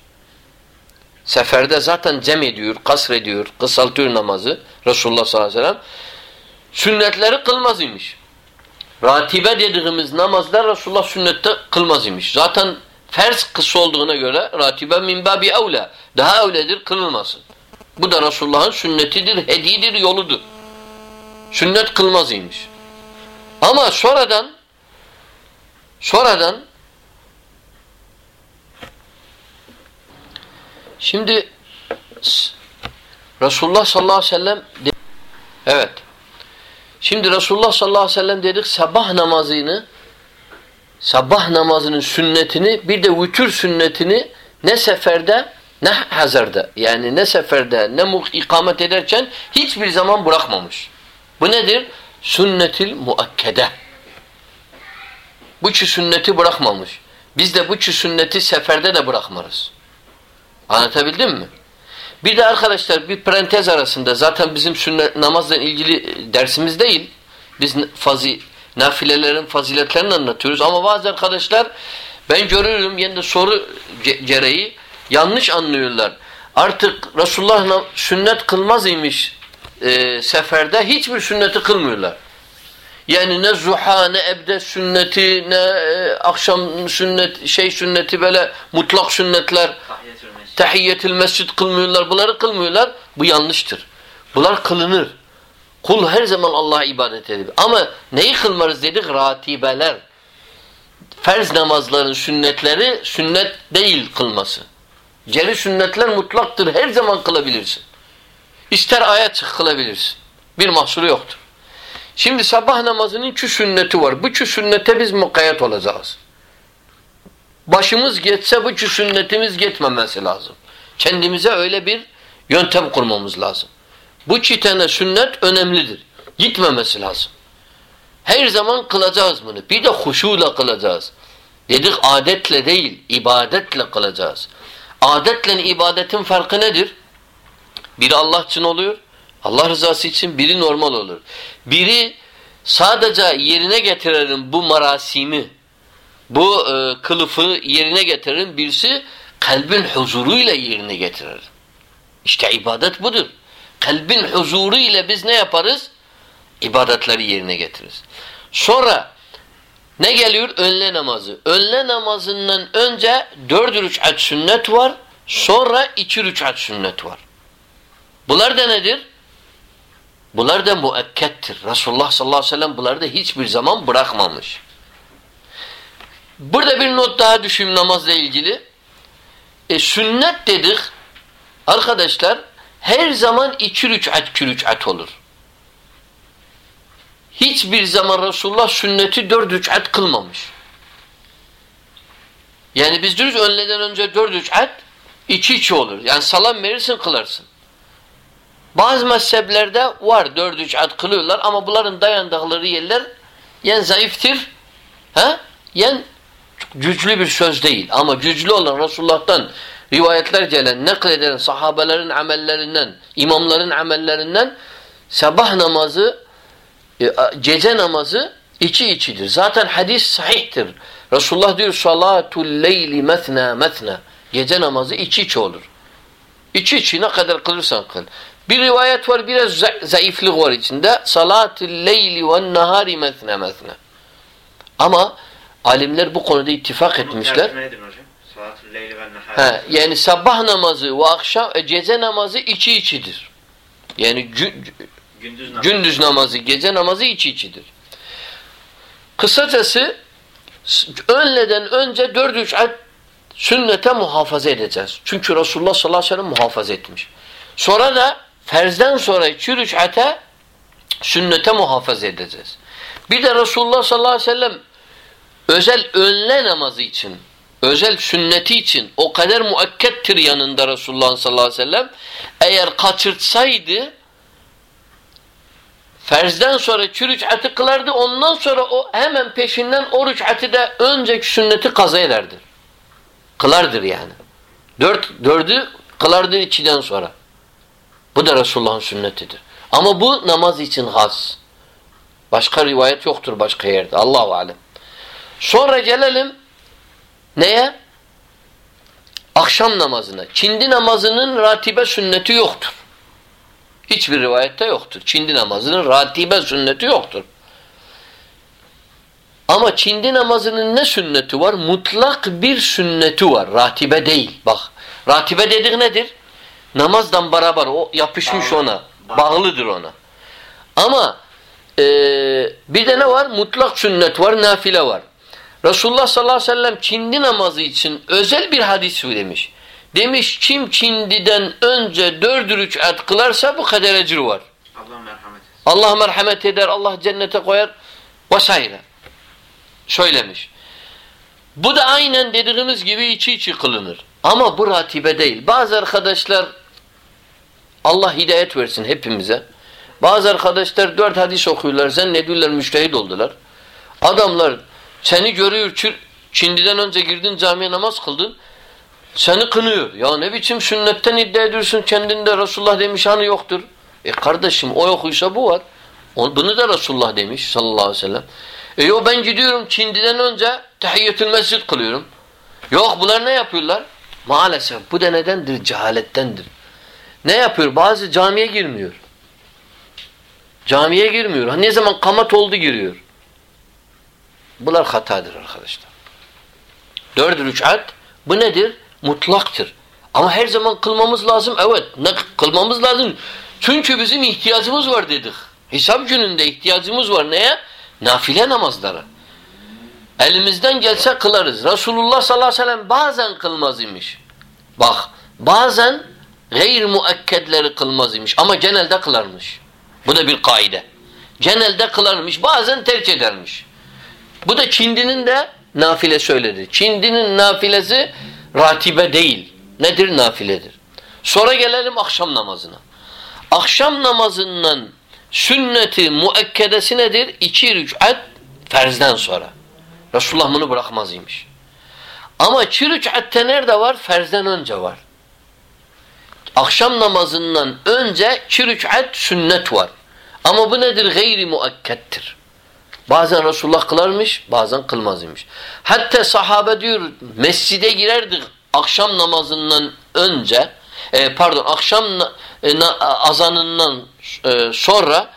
Seferde zaten cem ediyor, kasr ediyor, kısaltıyor namazı Resulullah sallallahu aleyhi ve sellem. Sünnetleri kılmaz imiş. Ratibe dediğimiz namazlar Resulullah sünnette kılmaz imiş. Zaten ferz kısa olduğuna göre ratibe min babi evla. Daha evledir kılınmasın. Bu da Resulullah'ın sünnetidir, hedidir, yoludur. Sünnet kılmaz imiş. Ama sonradan sonradan şimdi Resulullah sallallahu aleyhi ve sellem evet Şimdi Resulullah sallallahu aleyhi ve sellem dedik sabah namazını sabah namazının sünnetini bir de vütür sünnetini ne seferde ne hazırda yani ne seferde ne ikamet ederken hiçbir zaman bırakmamış. Bu nedir? Sünnetil muakkede. Bu iki sünneti bırakmamış. Biz de bu iki sünneti seferde de bırakmarız. Anlatabildim mi? Bir de arkadaşlar bir parantez arasında zaten bizim sünnet namazla ilgili dersimiz değil. Biz fazi, nafilelerin faziletlerini anlatıyoruz ama bazı arkadaşlar ben görüyorum yine soru gereği yanlış anlıyorlar. Artık Resulullah sünnet kılmaz imiş e, seferde hiçbir sünneti kılmıyorlar. Yani ne zuha ne ebde sünneti ne e, akşam sünnet şey sünneti böyle mutlak sünnetler tahiyyetül mescid kılmıyorlar bunları kılmıyorlar bu yanlıştır. Bunlar kılınır. Kul her zaman Allah'a ibadet edip ama neyi kılmarız dedik? Ratibeler. Ferz namazların sünnetleri sünnet değil kılması. Geri sünnetler mutlaktır. Her zaman kılabilirsin. İster ayet kılabilirsin. Bir mahsuru yoktur. Şimdi sabah namazının iki sünneti var. Bu iki sünnete biz mukayyet olacağız. Başımız geçse bu sünnetimiz gitmemesi lazım. Kendimize öyle bir yöntem kurmamız lazım. Bu iki tane sünnet önemlidir. Gitmemesi lazım. Her zaman kılacağız bunu. Bir de huşuyla kılacağız. Dedik adetle değil, ibadetle kılacağız. Adetle ibadetin farkı nedir? Biri Allah için oluyor. Allah rızası için biri normal olur. Biri sadece yerine getirelim bu marasimi, bu e, kılıfı yerine getirelim. Birisi kalbin huzuruyla yerine getirir. İşte ibadet budur. Kalbin huzuru ile biz ne yaparız? İbadetleri yerine getiririz. Sonra ne geliyor? Önle namazı. Önle namazından önce dört rüçhat sünnet var. Sonra iki rüçhat sünnet var. Bunlar da nedir? Bunlar da muakkettir. Resulullah sallallahu aleyhi ve sellem bunları da hiçbir zaman bırakmamış. Burada bir not daha düşeyim namazla ilgili. E, sünnet dedik arkadaşlar her zaman iki rüçat iki rüçat olur. Hiçbir zaman Resulullah sünneti dört rüçat kılmamış. Yani biz diyoruz önleden önce dört rüçat iki iki olur. Yani salam verirsin kılarsın. Bazı mezheplerde var dört rüçat kılıyorlar ama bunların dayandıkları yerler yen zayıftır ha? yen güçlü bir söz değil. Ama güçlü olan Resulullah'tan rivayetler gelen, nakleden sahabelerin amellerinden, imamların amellerinden sabah namazı, e, gece namazı içi içidir. Zaten hadis sahihtir. Resulullah diyor salatul leyli metna metna. Gece namazı içi içi olur. İçi içi ne kadar kılırsan kıl. Bir rivayet var biraz zayıflık var içinde. Salatul leyli ve nahari metna metna. Ama alimler bu konuda ittifak etmişler. He, yani sabah namazı ve akşam e, gece namazı içi içidir. Yani gü, gündüz, namazı. gündüz namazı, gece namazı içi içidir. Kısacası önleden önce dört üç ay sünnete muhafaza edeceğiz. Çünkü Resulullah sallallahu aleyhi ve sellem muhafaza etmiş. Sonra da ferzden sonra iki rükate Sünnete muhafaza edeceğiz. Bir de Resulullah sallallahu aleyhi ve sellem özel önle namazı için, özel sünneti için o kadar muakkettir yanında Resulullah sallallahu aleyhi ve sellem. Eğer kaçırtsaydı ferzden sonra çü rük'atı kılardı. Ondan sonra o hemen peşinden o rük'atı da önceki sünneti kaza ederdi. Kılardır yani. Dört, dördü kılardı ikiden sonra. Bu da Resulullah'ın sünnetidir. Ama bu namaz için has. Başka rivayet yoktur başka yerde. Allahu alem. Sonra gelelim neye? Akşam namazına. Çindi namazının ratibe sünneti yoktur. Hiçbir rivayette yoktur. Çindi namazının ratibe sünneti yoktur. Ama çindi namazının ne sünneti var? Mutlak bir sünneti var. Ratibe değil. Bak. Ratibe dedik nedir? Namazdan beraber o yapışmış Bağlı. ona. Bağlı. Bağlıdır ona. Ama e, bir de ne var? Mutlak sünnet var, nafile var. Resulullah sallallahu aleyhi ve sellem çindi namazı için özel bir hadis demiş. Demiş kim çindiden önce dört rükat kılarsa bu kadar ecir var. Allah merhamet etsin. Allah merhamet eder, Allah cennete koyar vesaire. Söylemiş. Bu da aynen dediğimiz gibi içi içi kılınır. Ama bu ratibe değil. Bazı arkadaşlar Allah hidayet versin hepimize. Bazı arkadaşlar dört hadis okuyorlar. Zannediyorlar müştehid oldular. Adamlar seni görüyor. Çindi'den önce girdin camiye namaz kıldın. Seni kınıyor. Ya ne biçim sünnetten iddia ediyorsun kendinde Resulullah demiş hani yoktur. E kardeşim o yokuysa bu var. Bunu da Resulullah demiş sallallahu aleyhi ve sellem. E yo ben gidiyorum Çindi'den önce tehiyyetül mescid kılıyorum. Yok bunlar ne yapıyorlar? Maalesef bu da nedendir? Cehalettendir. Ne yapıyor? Bazı camiye girmiyor. Camiye girmiyor. Ne zaman kamat oldu giriyor. Bunlar hatadır arkadaşlar. Dört rükat bu nedir? Mutlaktır. Ama her zaman kılmamız lazım. Evet. Ne kılmamız lazım? Çünkü bizim ihtiyacımız var dedik. Hesap gününde ihtiyacımız var. Neye? Nafile namazlara. Elimizden gelse kılarız. Resulullah sallallahu aleyhi ve sellem bazen kılmaz imiş. Bak bazen gayr muakkedleri kılmaz imiş. Ama genelde kılarmış. Bu da bir kaide. Genelde kılarmış. Bazen terk edermiş. Bu da Çindi'nin de nafile söyledi. Çindi'nin nafilesi ratibe değil. Nedir? Nafiledir. Sonra gelelim akşam namazına. Akşam namazından sünneti muekkedesi nedir? İki rükat ferzden sonra. Resulullah bunu bırakmaz imiş. Ama iki rükatte nerede var? Ferzden önce var. Akşam namazından önce iki rükat sünnet var. Ama bu nedir? Gayri muakkettir. Bazen Resulullah kılarmış, bazen kılmaz imiş. Hatta sahabe diyor, mescide girerdik akşam namazından önce, e, pardon akşam e, azanından e, sonra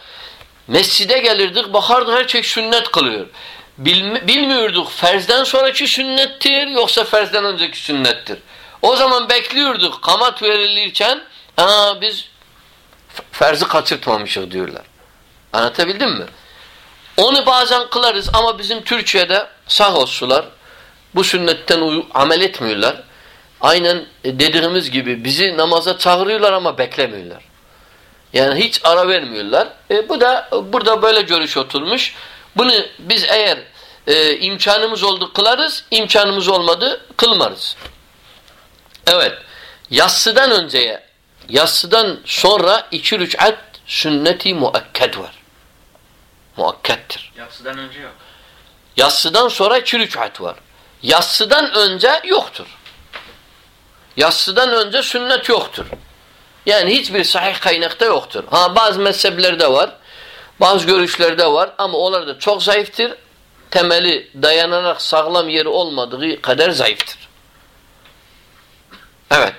mescide gelirdik, bakardık her şey sünnet kılıyor. Bilmi- bilmiyorduk ferzden sonraki sünnettir yoksa ferzden önceki sünnettir. O zaman bekliyorduk kamat verilirken aa, biz ferzi kaçırtmamışız diyorlar. Anlatabildim mi? Onu bazen kılarız ama bizim Türkiye'de sağ olsunlar bu sünnetten amel etmiyorlar. Aynen e, dediğimiz gibi bizi namaza çağırıyorlar ama beklemiyorlar. Yani hiç ara vermiyorlar. E, bu da burada böyle görüş oturmuş. Bunu biz eğer e, imkanımız oldu kılarız, imkanımız olmadı kılmarız. Evet. Yassıdan önceye, yassıdan sonra iki rükat sünneti muakked var. Muakkettir. Yatsıdan önce yok. Yassıdan sonra iki rükat var. Yassıdan önce yoktur. Yassıdan önce sünnet yoktur. Yani hiçbir sahih kaynakta yoktur. Ha bazı mezheplerde var. Bazı görüşlerde var ama onlar da çok zayıftır. Temeli dayanarak sağlam yeri olmadığı kadar zayıftır. Evet.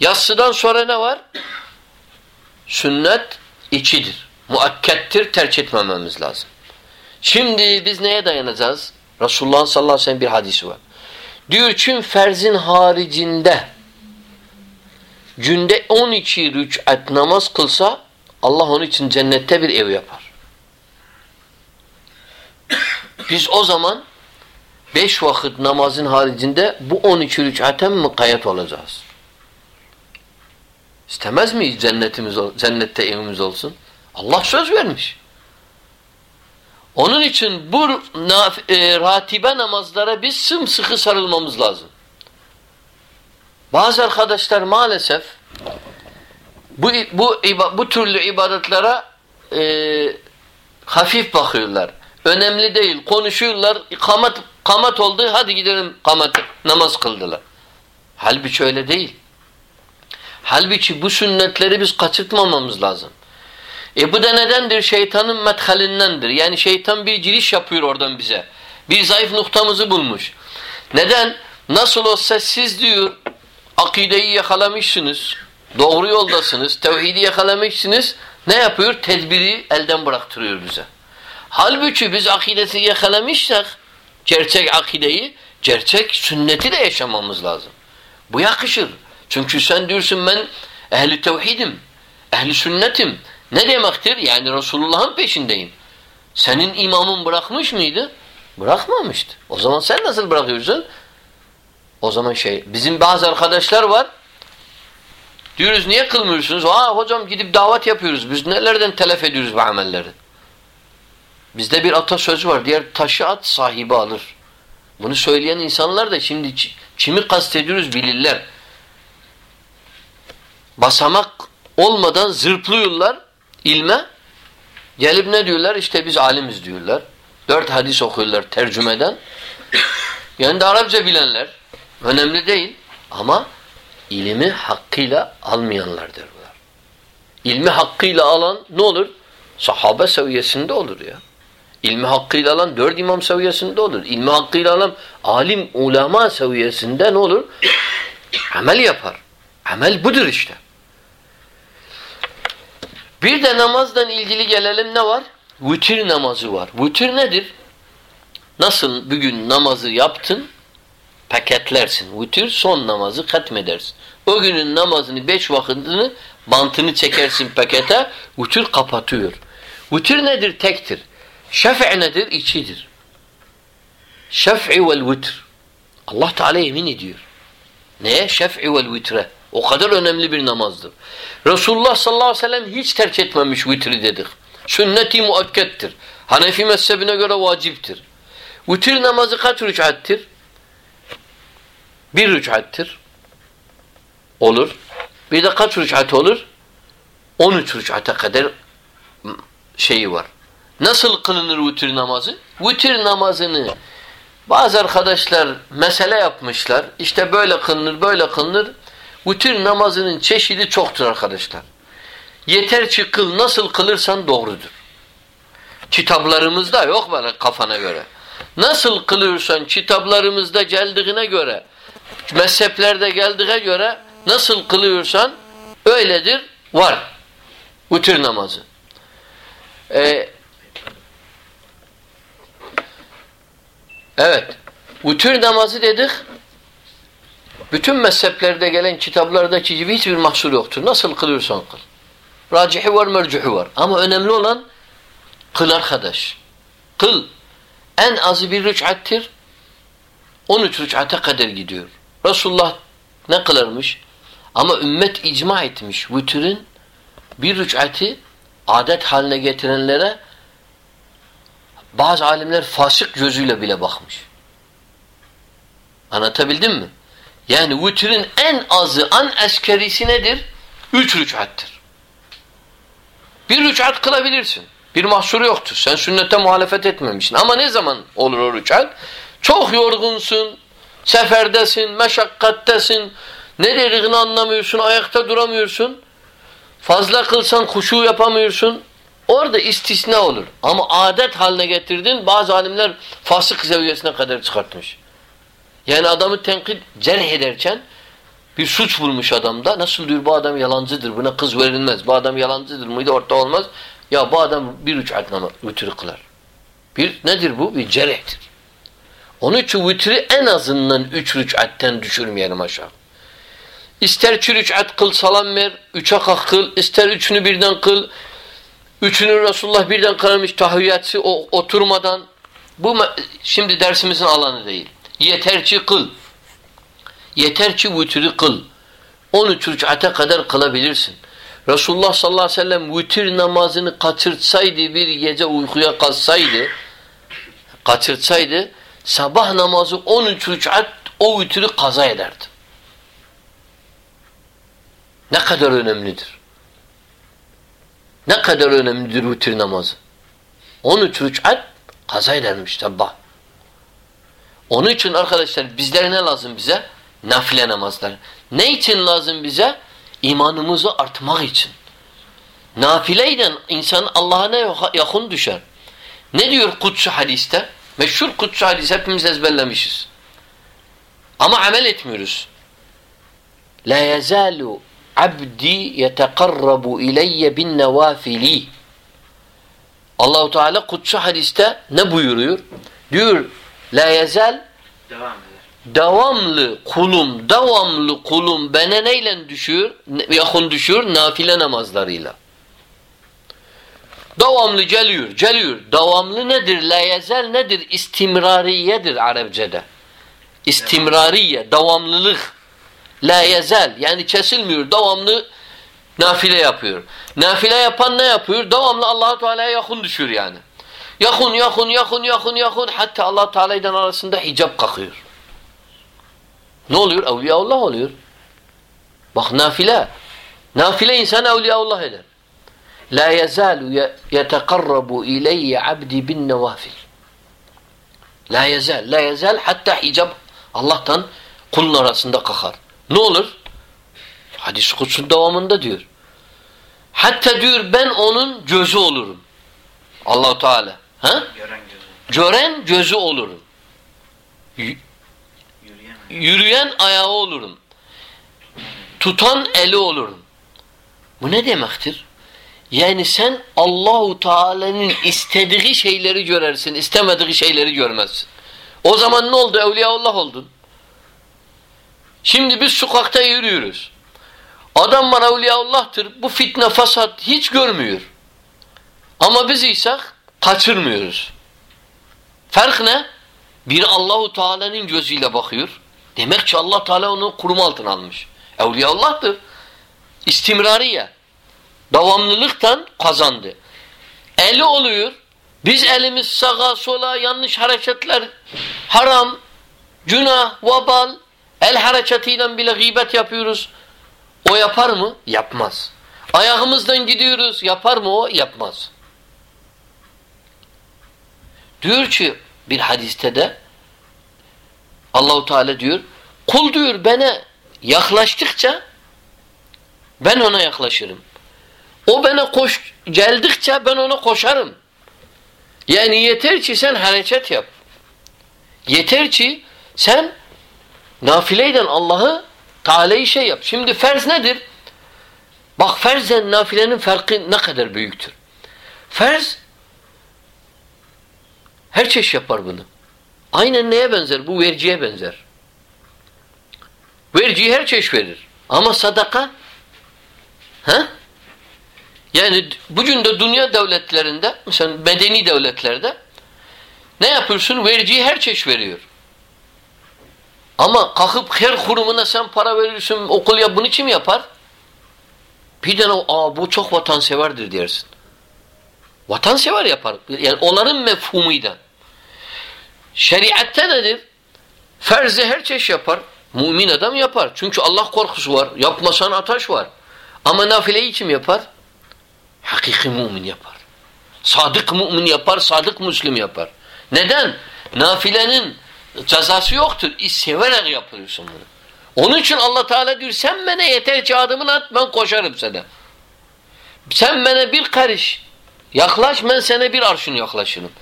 Yassıdan sonra ne var? Sünnet içidir. Muakkettir. Terk etmememiz lazım. Şimdi biz neye dayanacağız? Resulullah sallallahu aleyhi ve sellem bir hadisi var. Diyor ki ferzin haricinde günde 12 rükat namaz kılsa Allah onun için cennette bir ev yapar. Biz o zaman 5 vakit namazın haricinde bu 12 rükate mi mukayyet olacağız? İstemez miyiz cennetimiz cennette evimiz olsun? Allah söz vermiş. Onun için bu e, ratibe namazlara biz sımsıkı sarılmamız lazım. Bazı arkadaşlar maalesef bu bu bu türlü ibadetlere e, hafif bakıyorlar. Önemli değil. Konuşuyorlar. Kamat kamat oldu. Hadi gidelim kamat namaz kıldılar. Halbuki öyle değil. Halbuki bu sünnetleri biz kaçırtmamamız lazım. E bu da nedendir? Şeytanın methalindendir. Yani şeytan bir giriş yapıyor oradan bize. Bir zayıf noktamızı bulmuş. Neden? Nasıl olsa siz diyor akideyi yakalamışsınız. Doğru yoldasınız. Tevhidi yakalamışsınız. Ne yapıyor? Tedbiri elden bıraktırıyor bize. Halbuki biz akidesi yakalamışsak gerçek akideyi, gerçek sünneti de yaşamamız lazım. Bu yakışır. Çünkü sen diyorsun ben ehli tevhidim, ehli sünnetim. Ne demektir? Yani Resulullah'ın peşindeyim. Senin imamın bırakmış mıydı? Bırakmamıştı. O zaman sen nasıl bırakıyorsun? O zaman şey, bizim bazı arkadaşlar var. Diyoruz niye kılmıyorsunuz? Aa hocam gidip davet yapıyoruz. Biz nelerden telef ediyoruz bu amelleri? Bizde bir atasözü var. Diğer taşı at sahibi alır. Bunu söyleyen insanlar da şimdi kimi kastediyoruz bilirler. Basamak olmadan zırplıyorlar ilme. Gelip ne diyorlar? İşte biz alimiz diyorlar. Dört hadis okuyorlar tercümeden. Yani de Arapça bilenler. Önemli değil. Ama ilimi hakkıyla almayanlardır bunlar. İlmi hakkıyla alan ne olur? Sahabe seviyesinde olur ya. İlmi hakkıyla alan dört imam seviyesinde olur. İlmi hakkıyla alan alim, ulema seviyesinde ne olur? Amel yapar. Amel budur işte. Bir de namazdan ilgili gelelim ne var? Vütir namazı var. Vütir nedir? Nasıl bugün namazı yaptın? Paketlersin. Vütir son namazı katmedersin. O günün namazını beş vakitini bantını çekersin pakete. Vütir kapatıyor. Vütir nedir? Tektir. Şef'i nedir? İçidir. Şef'i vel vitr. Allah Teala yemin ediyor. Neye? Şef'i vel vitre. O kadar önemli bir namazdır. Resulullah sallallahu aleyhi ve sellem hiç terk etmemiş vitri dedik. Sünneti muakkettir. Hanefi mezhebine göre vaciptir. Vitir namazı kaç rükattir? Bir rükattir. Olur. Bir de kaç rükat olur? 13 rükata kadar şeyi var. Nasıl kılınır vitir namazı? Vitir namazını bazı arkadaşlar mesele yapmışlar. İşte böyle kılınır, böyle kılınır. Vitir namazının çeşidi çoktur arkadaşlar. Yeter ki kıl nasıl kılırsan doğrudur. Kitaplarımızda yok böyle kafana göre. Nasıl kılıyorsan kitaplarımızda geldiğine göre, mezheplerde geldiğine göre nasıl kılıyorsan öyledir, var. Vitir namazı. Ee, evet. Vitir namazı dedik. Bütün mezheplerde gelen kitaplardaki gibi hiçbir mahsur yoktur. Nasıl kılıyorsan kıl. Racihi var, mercuhu var. Ama önemli olan kıl arkadaş. Kıl. En azı bir rükattir. 13 rükate kadar gidiyor. Resulullah ne kılarmış? Ama ümmet icma etmiş. Vütürün bir rükati adet haline getirenlere bazı alimler fasık gözüyle bile bakmış. Anlatabildim mi? Yani vütürün en azı, en eskerisi nedir? Üç rükattir. Bir rükat kılabilirsin. Bir mahsuru yoktur. Sen sünnete muhalefet etmemişsin. Ama ne zaman olur o rükat? Çok yorgunsun, seferdesin, meşakkattesin, ne dediğini anlamıyorsun, ayakta duramıyorsun. Fazla kılsan huşu yapamıyorsun. Orada istisna olur. Ama adet haline getirdin, bazı alimler fasık seviyesine kadar çıkartmış. Yani adamı tenkit, cerh ederken bir suç bulmuş adamda. Nasıl diyor bu adam yalancıdır, buna kız verilmez. Bu adam yalancıdır mıydı orta olmaz. Ya bu adam bir üç namaz vitri kılar. Bir nedir bu? Bir cerehtir. Onun için vitri en azından üç rüc'atten düşürmeyelim aşağı. İster iki rüc'at kıl salam ver, üçe kalk kıl, ister üçünü birden kıl. Üçünü Resulullah birden kılmış tahiyyatsı oturmadan. Bu şimdi dersimizin alanı değil. Yeter ki kıl. Yeter ki kıl. 13 rük'ate kadar kılabilirsin. Resulullah sallallahu aleyhi ve sellem vitir namazını kaçırtsaydı bir gece uykuya kalsaydı kaçırsaydı sabah namazı 13 rükat o vitri kaza ederdi. Ne kadar önemlidir. Ne kadar önemlidir vitir namazı. 13 rükat kaza edermiş sabah. Onun için arkadaşlar bizlere ne lazım bize? Nafile namazlar. Ne için lazım bize? İmanımızı artmak için. Nafileyle insan Allah'a ne yakın düşer. Ne diyor kutsu hadiste? Meşhur kutsu hadis hepimiz ezberlemişiz. Ama amel etmiyoruz. La yezalu abdi yetekarrabu ileyye bin nevafili. Allahu Teala kutsu hadiste ne buyuruyor? Diyor la yezal Devam eder. devamlı kulum, devamlı kulum bana neyle düşüyor? Yakın düşüyor nafile namazlarıyla. Devamlı geliyor, geliyor. Devamlı nedir? La yezel nedir? İstimrariyedir Arapçada. İstimrariye, devamlılık. La yezel yani kesilmiyor. Devamlı nafile yapıyor. Nafile yapan ne yapıyor? Devamlı Allah Teala'ya yakın düşüyor yani. Yakın, yakın, yakın, yakın, yakın. Hatta Allah Teala ile arasında hicap kalkıyor. Ne oluyor? Evliyaullah oluyor. Bak nafile. Nafile insan evliyaullah eder. La yezalu yetekarrabu ileyye abdi bin nevafil. La yezal. La yezal hatta hicab Allah'tan kulun arasında kalkar. Ne olur? Hadis-i kutsun devamında diyor. Hatta diyor ben onun gözü olurum. Allahu Teala. Ha? Gören gözü. Gören gözü olurum. Y- Yürüyen Yürüyen ayağı olurum. Tutan eli olurum. Bu ne demektir? Yani sen Allahu Teala'nın istediği şeyleri görersin, istemediği şeyleri görmezsin. O zaman ne oldu? Evliyaullah oldun. Şimdi biz sokakta yürüyoruz. Adam var evliyaullah'tır. Bu fitne, fasat hiç görmüyor. Ama biz ise kaçırmıyoruz. Fark ne? Bir Allahu Teala'nın gözüyle bakıyor. Demek ki Allah Teala onu kurum altına almış. Evliyaullah'tır. İstimrariye. Devamlılıktan kazandı. Eli oluyor. Biz elimiz sağa sola yanlış hareketler haram, günah, vabal el hareketiyle bile gıybet yapıyoruz. O yapar mı? Yapmaz. Ayağımızdan gidiyoruz. Yapar mı o? Yapmaz. Diyor ki bir hadiste de Allahu Teala diyor kul diyor bana yaklaştıkça ben ona yaklaşırım. O bana koş geldikçe ben ona koşarım. Yani yeter ki sen hareket yap. Yeter ki sen nafileyden Allah'ı Teala'yı şey yap. Şimdi ferz nedir? Bak ferzle nafilenin farkı ne kadar büyüktür. Ferz her çeşit yapar bunu. Aynen neye benzer? Bu verciye benzer. Verciyi her çeşit verir. Ama sadaka he? Yani bugün de dünya devletlerinde mesela medeni devletlerde ne yapıyorsun? Verciyi her çeşit veriyor. Ama kalkıp her kurumuna sen para verirsin, okul yap, bunu kim yapar? Bir tane Aa, bu çok vatanseverdir dersin. Vatansever yapar. Yani onların mefhumuyla. Şeriatte nedir? Ferzi her çeşit yapar. Mümin adam yapar. Çünkü Allah korkusu var. Yapmasan ataş var. Ama nafileyi kim yapar? Hakiki mümin yapar. Sadık mümin yapar, sadık Müslüm yapar. Neden? Nafilenin cezası yoktur. İş severek yapıyorsun bunu. Onun için Allah Teala diyor sen bana yeter ki adımını at ben koşarım sana. Sen bana bir karış yaklaş ben sana bir arşın yaklaşırım.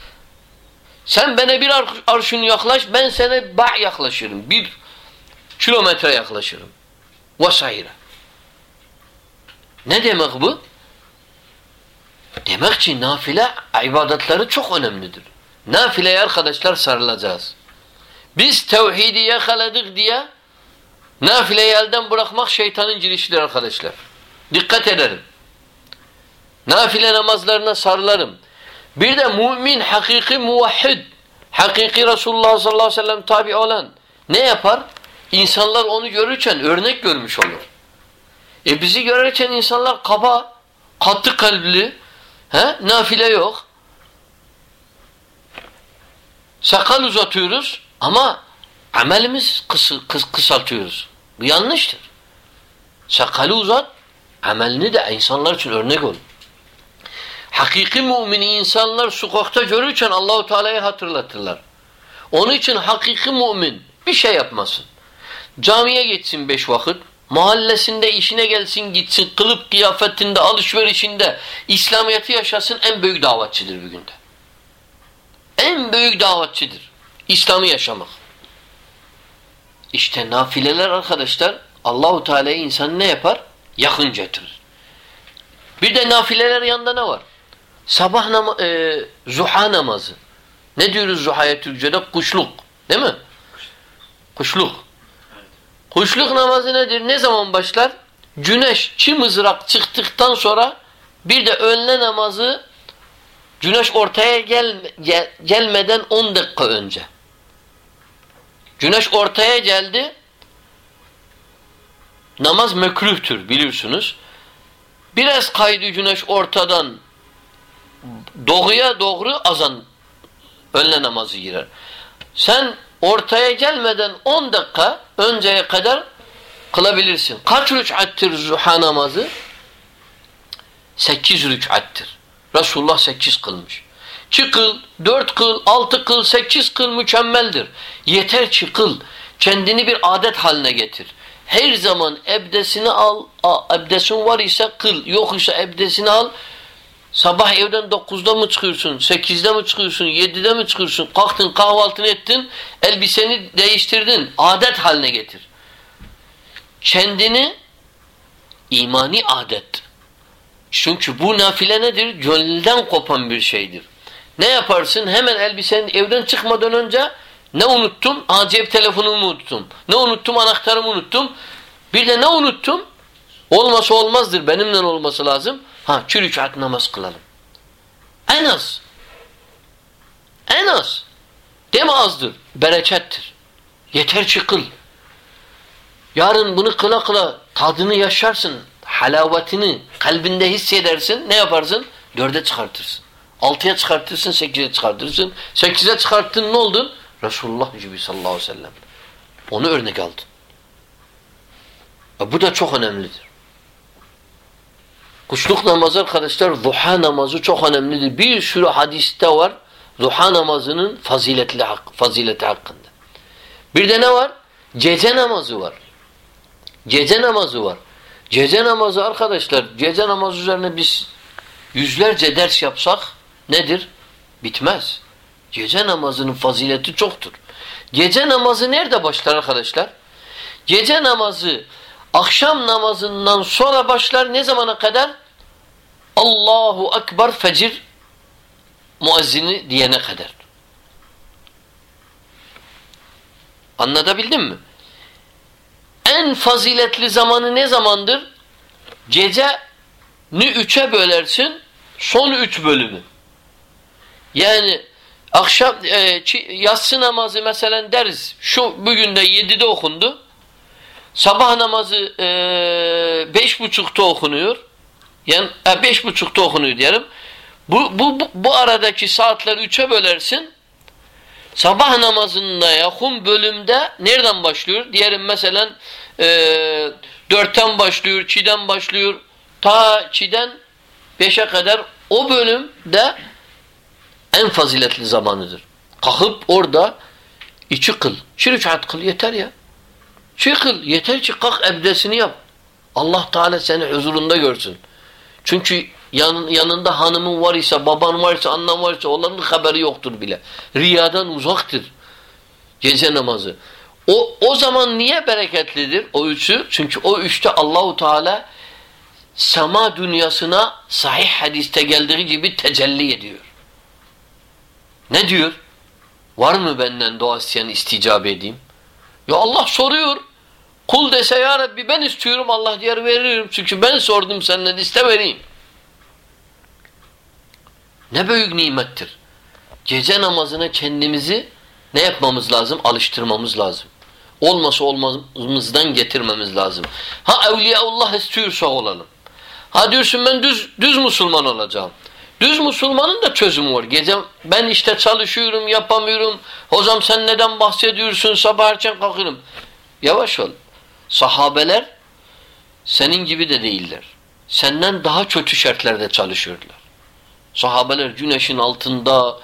Sen bana bir ar arşın yaklaş ben sana ba' yaklaşırım. Bir kilometre yaklaşırım. Vesaire. Ne demek bu? Demek ki nafile ibadetleri çok önemlidir. Nafileye arkadaşlar sarılacağız. Biz tevhidi yakaladık diye nafileyi elden bırakmak şeytanın girişidir arkadaşlar. Dikkat ederim. Nafile namazlarına sarılarım. Bir de mümin, hakiki muvahhid, hakiki Resulullah sallallahu aleyhi ve sellem tabi olan ne yapar? İnsanlar onu görürken örnek görmüş olur. E bizi görürken insanlar kaba, katı kalpli, he? nafile yok. Sakal uzatıyoruz ama amelimiz kısı, kıs, kısaltıyoruz. Bu yanlıştır. Sakalı uzat, amelini de insanlar için örnek ol. Hakiki mümini insanlar sokakta görürken Allahu Teala'yı hatırlatırlar. Onun için hakiki mümin bir şey yapmasın. Camiye gitsin beş vakit, mahallesinde işine gelsin gitsin, kılıp kıyafetinde, alışverişinde İslamiyet'i yaşasın en büyük davetçidir bir günde. En büyük davetçidir. İslam'ı yaşamak. İşte nafileler arkadaşlar Allahu Teala'yı insan ne yapar? Yakın getirir. Bir de nafileler yanında ne var? Sabah nama e, zuha namazı. Ne diyoruz zuhaya Türkçe'de? Kuşluk. Değil mi? Kuşluk. Kuşluk namazı nedir? Ne zaman başlar? Güneş çi mızrak çıktıktan sonra bir de öğle namazı güneş ortaya gel, gel, gelmeden 10 dakika önce. Güneş ortaya geldi namaz mekruhtur biliyorsunuz. Biraz kaydı güneş ortadan doğuya doğru azan önle namazı girer. Sen ortaya gelmeden 10 dakika önceye kadar kılabilirsin. Kaç rük'attir zuha namazı? 8 rük'attir. Resulullah 8 kılmış. 2 kıl, 4 kıl, 6 kıl, 8 kıl mükemmeldir. Yeter ki kıl. Kendini bir adet haline getir. Her zaman ebdesini al, ebdesin var ise kıl, yok ise ebdesini al. Sabah evden 9'da mı çıkıyorsun, 8'de mi çıkıyorsun, 7'de mi çıkıyorsun, kalktın kahvaltını ettin, elbiseni değiştirdin, adet haline getir. Kendini imani adet. Çünkü bu nafile nedir? Gönülden kopan bir şeydir. Ne yaparsın? Hemen elbisenin evden çıkmadan önce ne unuttum? Aa, telefonumu unuttum. Ne unuttum? Anahtarımı unuttum. Bir de ne unuttum? Olmasa olmazdır. Benimle olması lazım. Ha, çürük namaz kılalım. En az. En az. Deme azdır. Berekettir. Yeter ki kıl. Yarın bunu kıla kıla tadını yaşarsın. Halavetini kalbinde hissedersin. Ne yaparsın? Dörde çıkartırsın. Altıya çıkartırsın, sekize çıkartırsın. Sekize çıkarttın ne oldun? Resulullah gibi sallallahu aleyhi ve sellem. Onu örnek aldın. E bu da çok önemlidir. Kuşluk namazı arkadaşlar duha namazı çok önemlidir. Bir sürü hadiste var duha namazının faziletli hak, fazileti hakkında. Bir de ne var? Gece namazı var. Gece namazı var. Gece namazı arkadaşlar, gece namazı üzerine biz yüzlerce ders yapsak nedir? Bitmez. Gece namazının fazileti çoktur. Gece namazı nerede başlar arkadaşlar? Gece namazı akşam namazından sonra başlar ne zamana kadar? Allahu Ekber fecir muezzini diyene kadar. Anlatabildim mi? En faziletli zamanı ne zamandır? Geceni üçe bölersin, son üç bölümü. Yani akşam e, yatsı namazı mesela deriz, şu bugün de yedide okundu. Sabah namazı e, beş buçukta okunuyor. Yani e, beş buçukta okunuyor diyelim. Bu, bu, bu, bu aradaki saatleri üçe bölersin. Sabah namazında yakın bölümde nereden başlıyor? Diyelim mesela e, dörtten başlıyor, çiden başlıyor. Ta çiden beşe kadar o bölümde en faziletli zamanıdır. Kalkıp orada içi kıl. Şirkat kıl yeter ya. Çıkıl. Yeter ki kalk ebdesini yap. Allah Teala seni huzurunda görsün. Çünkü yan, yanında hanımın var ise, baban var ise, annen var ise onların haberi yoktur bile. Riyadan uzaktır. Gece namazı. O, o zaman niye bereketlidir o üçü? Çünkü o üçte Allahu Teala sema dünyasına sahih hadiste geldiği gibi tecelli ediyor. Ne diyor? Var mı benden dua isteyen isticap edeyim? Ya Allah soruyor. Kul dese ya Rabbi ben istiyorum Allah diğer veririm. Çünkü ben sordum senden iste vereyim. Ne büyük nimettir. Gece namazına kendimizi ne yapmamız lazım? Alıştırmamız lazım. Olmasa olmamızdan getirmemiz lazım. Ha evliyaullah istiyorsa olalım. Ha diyorsun ben düz, düz Müslüman olacağım. Düz Müslümanın da çözümü var. Gece ben işte çalışıyorum, yapamıyorum. Hocam sen neden bahsediyorsun? Sabah erken kalkıyorum. Yavaş ol. Sahabeler senin gibi de değiller. Senden daha kötü şartlarda çalışıyorlar. Sahabeler güneşin altında,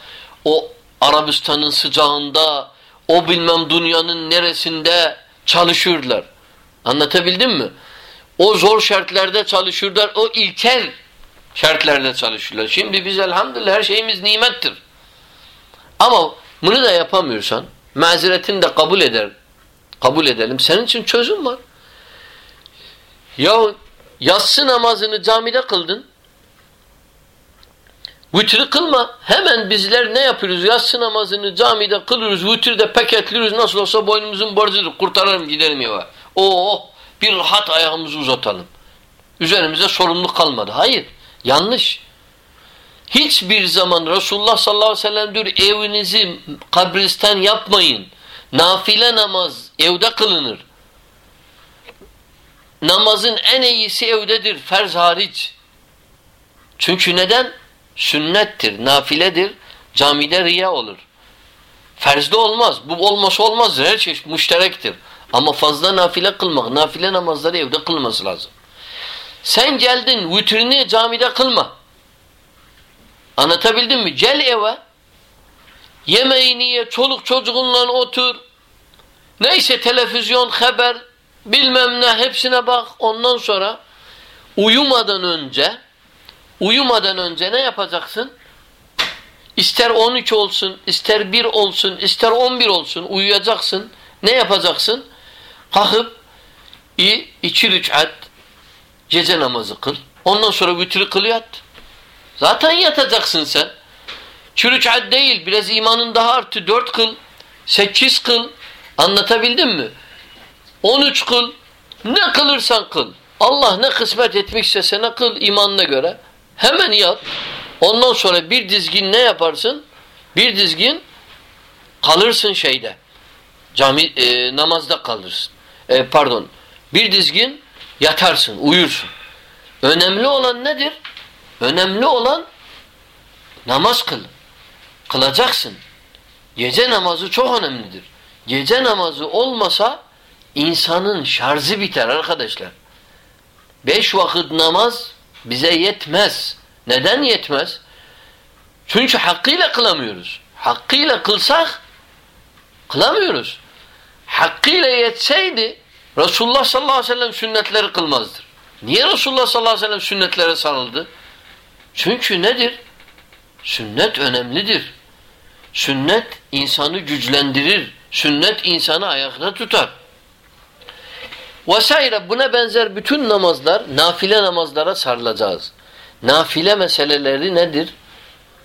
o Arabistan'ın sıcağında, o bilmem dünyanın neresinde çalışıyorlar. Anlatabildim mi? O zor şartlarda çalışıyorlar. O ilkel şartlarda çalışıyorlar. Şimdi biz elhamdülillah her şeyimiz nimettir. Ama bunu da yapamıyorsan mazeretini de kabul eder. Kabul edelim. Senin için çözüm var. Ya yatsı namazını camide kıldın. Vitri kılma. Hemen bizler ne yapıyoruz? Yatsı namazını camide kılıyoruz. Vitri de paketliyoruz. Nasıl olsa boynumuzun borcudur. Kurtaralım gidelim ya. Oo, bir rahat ayağımızı uzatalım. Üzerimize sorumluluk kalmadı. Hayır. Yanlış. Hiçbir zaman Resulullah sallallahu aleyhi ve sellem diyor evinizi kabristan yapmayın. Nafile namaz evde kılınır. Namazın en iyisi evdedir. Ferz hariç. Çünkü neden? Sünnettir, nafiledir. Camide riya olur. Ferzde olmaz. Bu olması olmaz. Her şey müşterektir. Ama fazla nafile kılmak, nafile namazları evde kılması lazım. Sen geldin vitrini camide kılma. Anlatabildim mi? Gel eve. Yemeğini ye, çoluk çocuğunla otur. Neyse televizyon, haber, bilmem ne hepsine bak. Ondan sonra uyumadan önce uyumadan önce ne yapacaksın? İster 12 olsun, ister 1 olsun, ister 11 olsun uyuyacaksın. Ne yapacaksın? Kalkıp iki rükat gece namazı kıl. Ondan sonra vitri kıl yat. Zaten yatacaksın sen. Çürükat değil. Biraz imanın daha artı. Dört kıl. Sekiz kıl. Anlatabildim mi? On üç kıl. Ne kılırsan kıl. Allah ne kısmet etmişse sana kıl imanına göre. Hemen yat. Ondan sonra bir dizgin ne yaparsın? Bir dizgin kalırsın şeyde. Cami e, namazda kalırsın. E, pardon. Bir dizgin yatarsın, uyursun. Önemli olan nedir? Önemli olan namaz kıl. Kılacaksın. Gece namazı çok önemlidir. Gece namazı olmasa insanın şarjı biter arkadaşlar. Beş vakit namaz bize yetmez. Neden yetmez? Çünkü hakkıyla kılamıyoruz. Hakkıyla kılsak kılamıyoruz. Hakkıyla yetseydi Resulullah sallallahu aleyhi ve sellem sünnetleri kılmazdır. Niye Resulullah sallallahu aleyhi ve sellem sünnetlere sarıldı? Çünkü nedir? Sünnet önemlidir. Sünnet insanı güçlendirir. Sünnet insanı ayakta tutar. Vesaire buna benzer bütün namazlar, nafile namazlara sarılacağız. Nafile meseleleri nedir?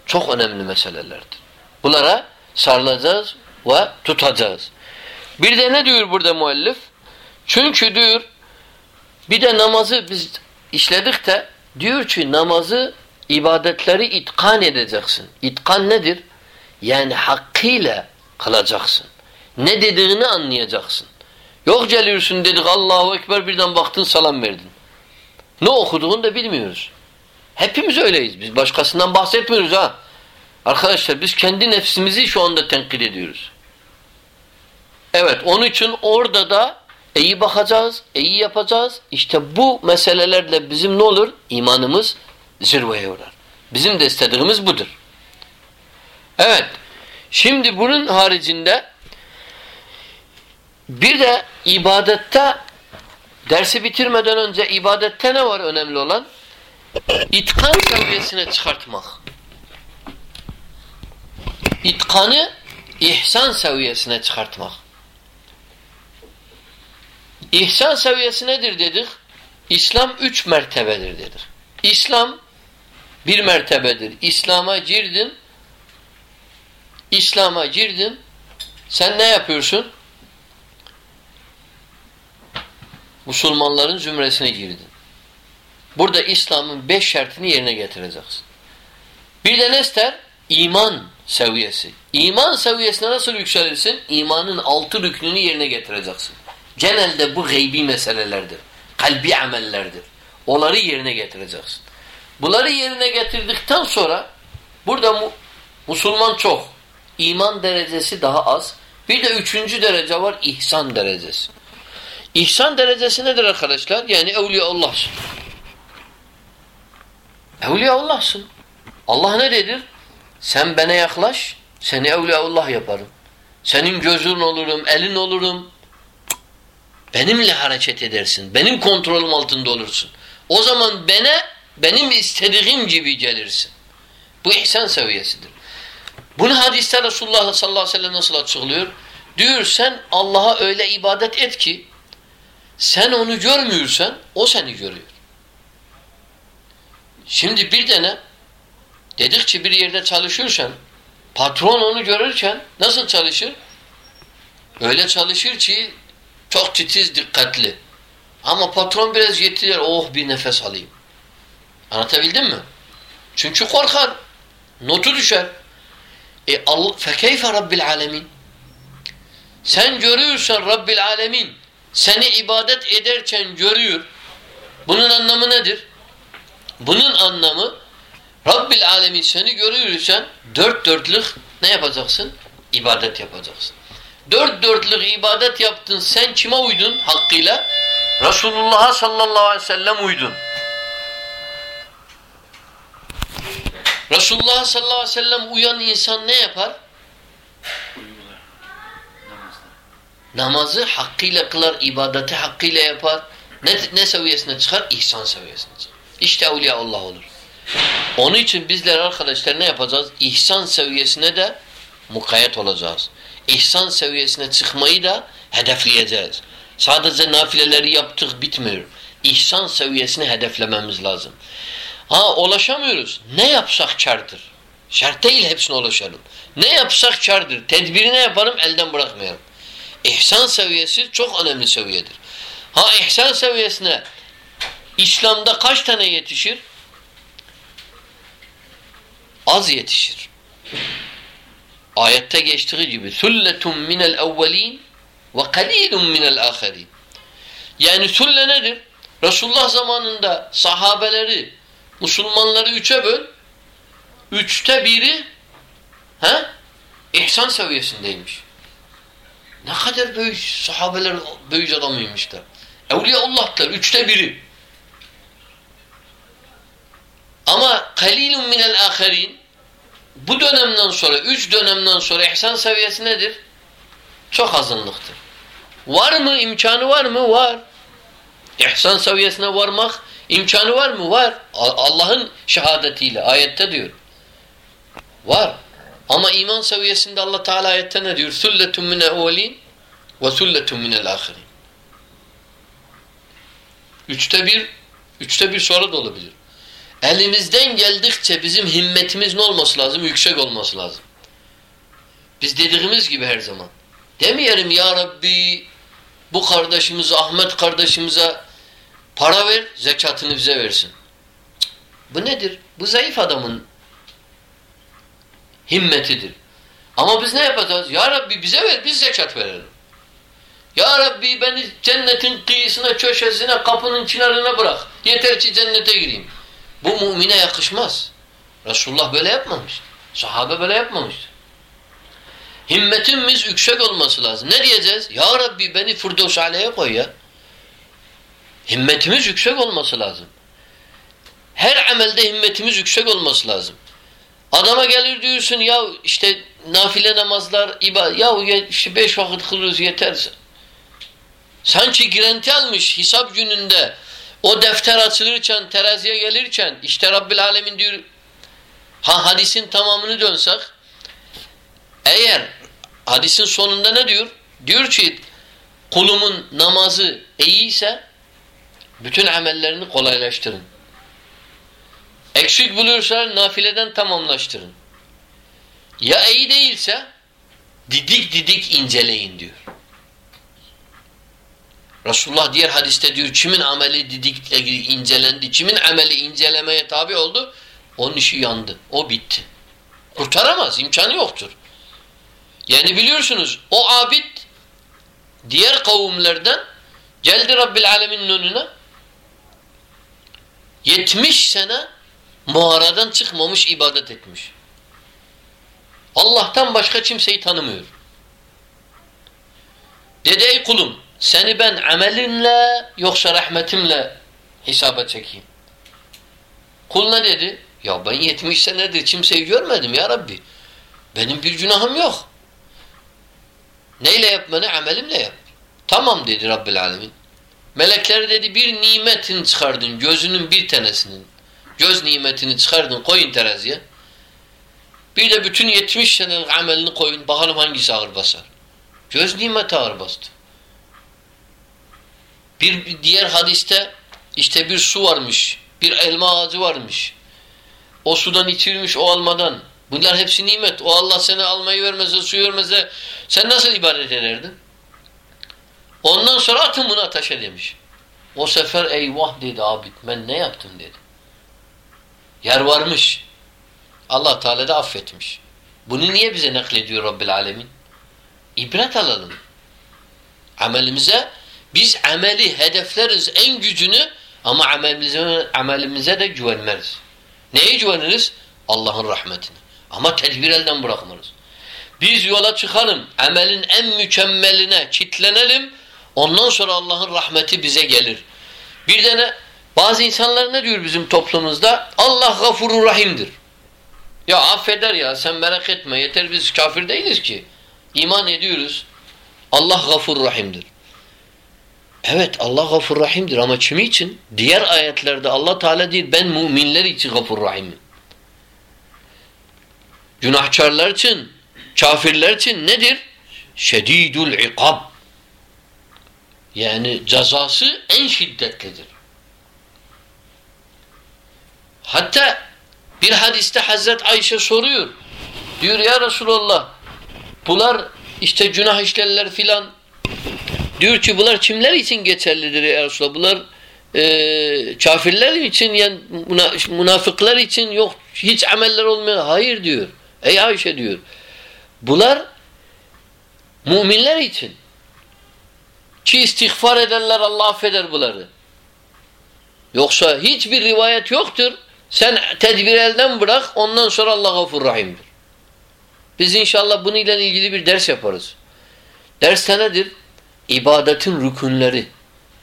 Çok önemli meselelerdir. Bunlara sarılacağız ve tutacağız. Bir de ne diyor burada müellif? Çünkü diyor bir de namazı biz işledik de diyor ki namazı ibadetleri itkan edeceksin. İtkan nedir? Yani hakkıyla kılacaksın. Ne dediğini anlayacaksın. Yok geliyorsun dedik Allahu Ekber birden baktın salam verdin. Ne okuduğunu da bilmiyoruz. Hepimiz öyleyiz. Biz başkasından bahsetmiyoruz ha. Arkadaşlar biz kendi nefsimizi şu anda tenkit ediyoruz. Evet onun için orada da iyi bakacağız, iyi yapacağız. İşte bu meselelerle bizim ne olur? İmanımız zirveye uğrar. Bizim de istediğimiz budur. Evet. Şimdi bunun haricinde bir de ibadette dersi bitirmeden önce ibadette ne var önemli olan? İtkan seviyesine çıkartmak. İtkanı ihsan seviyesine çıkartmak. İhsan seviyesi nedir dedik? İslam üç mertebedir dedik. İslam bir mertebedir. İslam'a girdin İslam'a girdin sen ne yapıyorsun? Müslümanların zümresine girdin. Burada İslam'ın beş şartını yerine getireceksin. Bir de ne ister? İman seviyesi. İman seviyesine nasıl yükselirsin? İmanın altı rüknünü yerine getireceksin. Genelde bu gaybi meselelerdir. Kalbi amellerdir. Onları yerine getireceksin. Bunları yerine getirdikten sonra burada mu, Müslüman çok. İman derecesi daha az. Bir de üçüncü derece var ihsan derecesi. İhsan derecesi nedir arkadaşlar? Yani Evliyaullah'sın. Evliyaullah'sın. Allah ne dedir? Sen bana yaklaş, seni Evliyaullah yaparım. Senin gözün olurum, elin olurum. Benimle hareket edersin. Benim kontrolüm altında olursun. O zaman bana, benim istediğim gibi gelirsin. Bu ihsan seviyesidir. Bunu hadiste Resulullah sallallahu aleyhi ve sellem nasıl açıklıyor? Diyor sen Allah'a öyle ibadet et ki sen onu görmüyorsan o seni görüyor. Şimdi bir tane dedikçe bir yerde çalışırsan patron onu görürken nasıl çalışır? Öyle çalışır ki çok titiz, dikkatli. Ama patron biraz yetirir, oh bir nefes alayım. Anlatabildim mi? Çünkü korkar. Notu düşer. E Allah fekeyfe rabbil alemin? Sen görüyorsan Rabbil alemin seni ibadet ederken görüyor. Bunun anlamı nedir? Bunun anlamı Rabbil alemin seni görüyorsan dört dörtlük ne yapacaksın? İbadet yapacaksın. Dört dörtlük ibadet yaptın. Sen kime uydun hakkıyla? Resulullah'a sallallahu aleyhi ve sellem uydun. Resulullah sallallahu aleyhi ve sellem uyan insan ne yapar? Namazda. Namazı hakkıyla kılar, ibadeti hakkıyla yapar. Ne, ne seviyesine çıkar? İhsan seviyesine çıkar. İşte Allah olur. Onun için bizler arkadaşlar ne yapacağız? İhsan seviyesine de mukayyet olacağız. İhsan seviyesine çıkmayı da hedefleyeceğiz. Sadece nafileleri yaptık bitmiyor. İhsan seviyesini hedeflememiz lazım. Ha ulaşamıyoruz. Ne yapsak kardır. Şart değil hepsine ulaşalım. Ne yapsak kardır. Tedbiri ne yaparım? Elden bırakmayalım. İhsan seviyesi çok önemli seviyedir. Ha ihsan seviyesine İslam'da kaç tane yetişir? Az yetişir. Ayette geçtiği gibi sülletun minel evvelin ve kalilun minel ahirin. Yani sülle nedir? Resulullah zamanında sahabeleri, Müslümanları üçe böl. Üçte biri he? ihsan seviyesindeymiş. Ne kadar büyük sahabeler, büyük adamıymışlar. Evliyaullah'lar, üçte biri. Ama kalilun minel ahirin bu dönemden sonra, üç dönemden sonra ihsan seviyesi nedir? Çok azınlıktır. Var mı? imkanı var mı? Var. İhsan seviyesine varmak imkanı var mı? Var. Allah'ın şehadetiyle. Ayette diyor. Var. Ama iman seviyesinde Allah Teala ayette ne diyor? Sülletun minel evvelin ve sülletun minel ahirin. Üçte bir, üçte bir soru da olabilir. Elimizden geldikçe bizim himmetimiz ne olması lazım? Yüksek olması lazım. Biz dediğimiz gibi her zaman. Demeyelim ya Rabbi bu kardeşimize, Ahmet kardeşimize para ver, zekatını bize versin. Bu nedir? Bu zayıf adamın himmetidir. Ama biz ne yapacağız? Ya Rabbi bize ver, biz zekat verelim. Ya Rabbi beni cennetin kıyısına, köşesine, kapının çınarına bırak. Yeter ki cennete gireyim. Bu mümine yakışmaz. Resulullah böyle yapmamış. Sahabe böyle yapmamış. Himmetimiz yüksek olması lazım. Ne diyeceğiz? Ya Rabbi beni Firdevs Aleyh'e koy ya. Himmetimiz yüksek olması lazım. Her amelde himmetimiz yüksek olması lazım. Adama gelir diyorsun ya işte nafile namazlar, ibadet. Ya işte beş vakit kılıyoruz yeterse. Sanki girenti almış hesap gününde o defter açılırken, teraziye gelirken işte Rabbil Alemin diyor ha hadisin tamamını dönsek eğer hadisin sonunda ne diyor? Diyor ki kulumun namazı iyiyse bütün amellerini kolaylaştırın. Eksik bulursa nafileden tamamlaştırın. Ya iyi değilse didik didik inceleyin diyor. Resulullah diğer hadiste diyor kimin ameli didikle incelendi, kimin ameli incelemeye tabi oldu onun işi yandı. O bitti. Kurtaramaz. imkanı yoktur. Yani biliyorsunuz o abid diğer kavimlerden geldi Rabbil Alemin'in önüne 70 sene Muharadan çıkmamış ibadet etmiş. Allah'tan başka kimseyi tanımıyor. Dedi ey kulum seni ben amelinle yoksa rahmetimle hesaba çekeyim. Kul ne dedi? Ya ben 70 senedir kimseyi görmedim ya Rabbi. Benim bir günahım yok. Neyle yap beni? Amelimle yap. Tamam dedi Rabbil Alemin. Melekler dedi bir nimetin çıkardın gözünün bir tanesinin. Göz nimetini çıkardın koyun teraziye. Bir de bütün 70 senelik amelini koyun. Bakalım hangisi ağır basar. Göz nimeti ağır bastı. Bir, diğer hadiste işte bir su varmış. Bir elma ağacı varmış. O sudan içirmiş o almadan. Bunlar hepsi nimet. O Allah seni almayı vermese, suyu vermese sen nasıl ibadet ederdin? Ondan sonra atın bunu ateşe demiş. O sefer eyvah dedi abid ben ne yaptım dedi. Yer varmış. Allah Teala da affetmiş. Bunu niye bize naklediyor Rabbil Alemin? İbret alalım. Amelimize biz ameli hedefleriz en gücünü ama amelimize, amelimize de güvenmeriz. Neye güveniriz? Allah'ın rahmetine. Ama tedbir elden bırakmarız. Biz yola çıkalım. Amelin en mükemmeline kitlenelim. Ondan sonra Allah'ın rahmeti bize gelir. Bir de? Bazı insanlar ne diyor bizim toplumumuzda? Allah gafurur rahimdir. Ya affeder ya sen merak etme yeter biz kafir değiliz ki. İman ediyoruz. Allah gafur rahimdir. Evet Allah gafur rahimdir ama kimi için? Diğer ayetlerde Allah Teala diyor ben müminler için gafur rahimim. Günahkarlar için, kafirler için nedir? Şedidul ikab. Yani cezası en şiddetlidir. Hatta bir hadiste Hazret Ayşe soruyor. Diyor ya Resulallah bunlar işte günah işlerler filan. Diyor ki bunlar kimler için geçerlidir ya Resulallah? Bunlar e, kafirler için yani münafıklar için yok hiç ameller olmuyor. Hayır diyor. Ey Ayşe diyor. Bunlar müminler için. Ki istiğfar ederler Allah affeder bunları. Yoksa hiçbir rivayet yoktur. Sen tedbir elden bırak ondan sonra Allah gafur rahimdir. Biz inşallah bununla ilgili bir ders yaparız. Ders nedir? İbadetin rükünleri.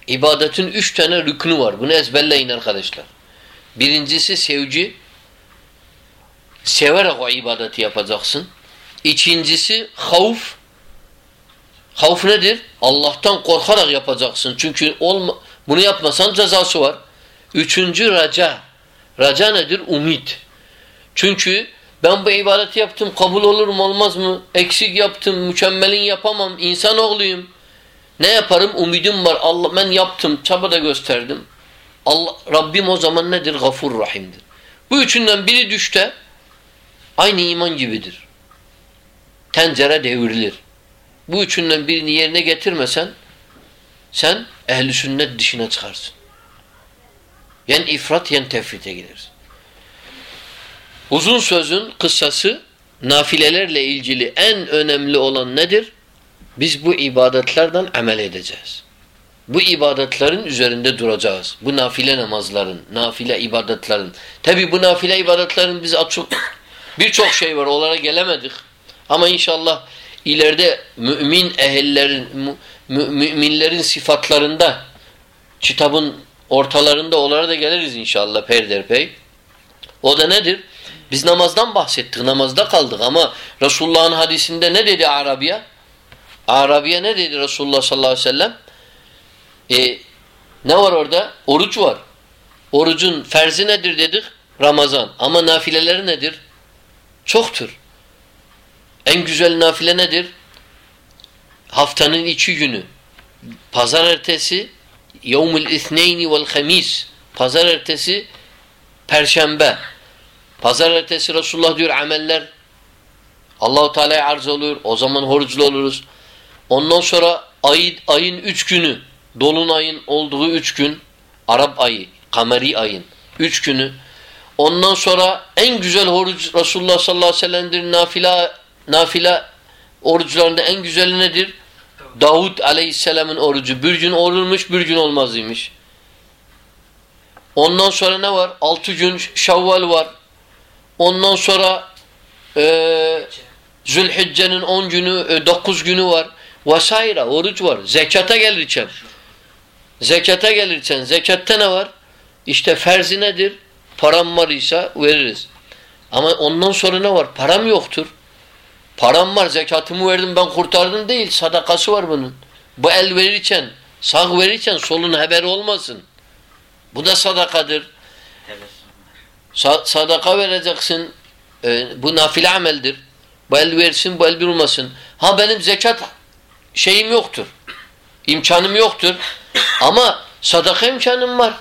İbadetin üç tane rüknü var. Bunu ezberleyin arkadaşlar. Birincisi sevci. Severek o ibadeti yapacaksın. İkincisi havf. Havf nedir? Allah'tan korkarak yapacaksın. Çünkü olma, bunu yapmasan cezası var. Üçüncü raca. Raca nedir? Umit. Çünkü ben bu ibadeti yaptım kabul olur mu olmaz mı? Eksik yaptım, mükemmelin yapamam. İnsanoğluyum. Ne yaparım? Umidim var. Allah ben yaptım, çaba da gösterdim. Allah Rabbim o zaman nedir? Gafur Rahim'dir. Bu üçünden biri düşte aynı iman gibidir. Tencere devrilir. Bu üçünden birini yerine getirmesen sen ehli sünnet dışına çıkarsın. Yen ifrat yen tefrite gidersin. Uzun sözün kıssası nafilelerle ilgili en önemli olan nedir? Biz bu ibadetlerden amel edeceğiz. Bu ibadetlerin üzerinde duracağız. Bu nafile namazların, nafile ibadetlerin. Tabi bu nafile ibadetlerin biz açık <coughs> birçok şey var. Onlara gelemedik. Ama inşallah ileride mümin ehillerin, mü, müminlerin sıfatlarında kitabın ortalarında onlara da geliriz inşallah peyderpey. O da nedir? Biz namazdan bahsettik. Namazda kaldık ama Resulullah'ın hadisinde ne dedi Arabiye? Arabiye ne dedi Resulullah sallallahu aleyhi ve sellem? E, ne var orada? Oruç var. Orucun ferzi nedir dedik? Ramazan. Ama nafileleri nedir? Çoktur. En güzel nafile nedir? Haftanın iki günü. Pazar ertesi yevmül isneyni vel hamis. Pazar ertesi perşembe. Pazar ertesi Resulullah diyor ameller Allahu Teala'ya arz oluyor. O zaman oruçlu oluruz. Ondan sonra ay, ayın üç günü Dolunayın olduğu üç gün Arap ayı, kameri ayın üç günü. Ondan sonra en güzel oruç Resulullah sallallahu aleyhi ve sellem'dir. Nafile, nafile oruçlarında en güzeli nedir? Davud aleyhisselamın orucu. Bir gün olurmuş, bir gün olmazıymış. Ondan sonra ne var? Altı gün Şevval var. Ondan sonra e, Zülhicce'nin on günü, e, dokuz günü var. Vesaire, oruç var. Zekata gelirken. Zekata gelirken. Zekatta ne var? İşte ferzi nedir? Param var ise veririz. Ama ondan sonra ne var? Param yoktur. Param var, zekatımı verdim ben kurtardım değil. Sadakası var bunun. Bu el verirken, sağ verirken solun haberi olmasın. Bu da sadakadır. Sa- sadaka vereceksin. Ee, bu nafile ameldir. Bu el versin, bu el bir olmasın. Ha benim zekat şeyim yoktur. İmkanım yoktur. Ama sadaka imkanım var.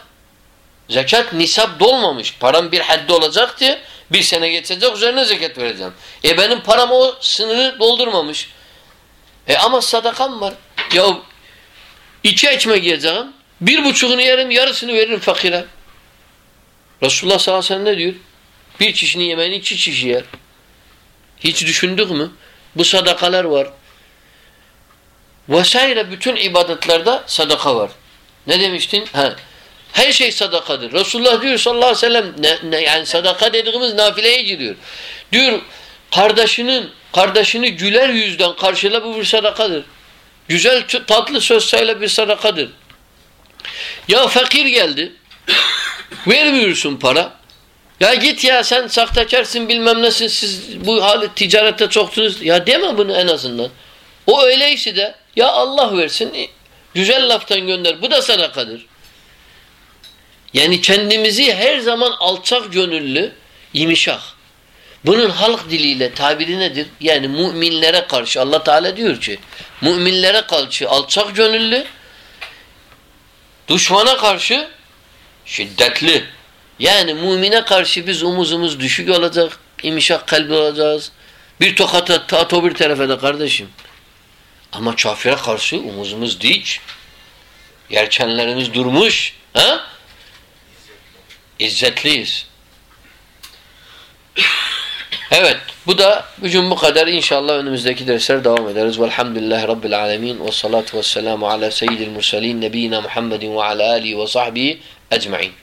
Zekat nisap dolmamış. Param bir haddi olacaktı. Bir sene geçecek üzerine zekat vereceğim. E benim param o sınırı doldurmamış. E ama sadakam var. Ya iki ekmek yiyeceğim. Bir buçuğunu yerim, yarısını veririm fakire. Resulullah sallallahu aleyhi ve sellem ne diyor? Bir kişinin yemeğini iki kişi yer. Hiç düşündük mü? Bu sadakalar var. Vesaire bütün ibadetlerde sadaka var. Ne demiştin? Ha. Her şey sadakadır. Resulullah diyor sallallahu aleyhi ve sellem ne, ne, yani sadaka dediğimiz nafileye giriyor. Diyor kardeşinin kardeşini güler yüzden karşıla bu bir sadakadır. Güzel tatlı söz söyle bir sadakadır. Ya fakir geldi. <coughs> Vermiyorsun para. Ya git ya sen sahtekarsın bilmem nesin siz bu hali ticarette çoktunuz. Ya deme bunu en azından. O öyleyse de ya Allah versin güzel laftan gönder. Bu da sadakadır. Yani kendimizi her zaman alçak gönüllü imişak. Bunun halk diliyle tabiri nedir? Yani müminlere karşı Allah Teala diyor ki müminlere karşı alçak gönüllü düşmana karşı şiddetli. Yani mümine karşı biz umuzumuz düşük olacak, imişak kalbi olacağız. Bir tokat at, at o bir tarafa da kardeşim. Ama kafire karşı umuzumuz dik. Yelkenlerimiz durmuş. Ha? İzzetliyiz. <coughs> Evet. Bu da bugün bu kadar. İnşallah önümüzdeki dersler devam ederiz. Velhamdülillahi Rabbil alemin. Ve salatu ve selamu ala seyyidil mursalin. Nebiyina Muhammedin ve ala alihi ve sahbihi ecma'in.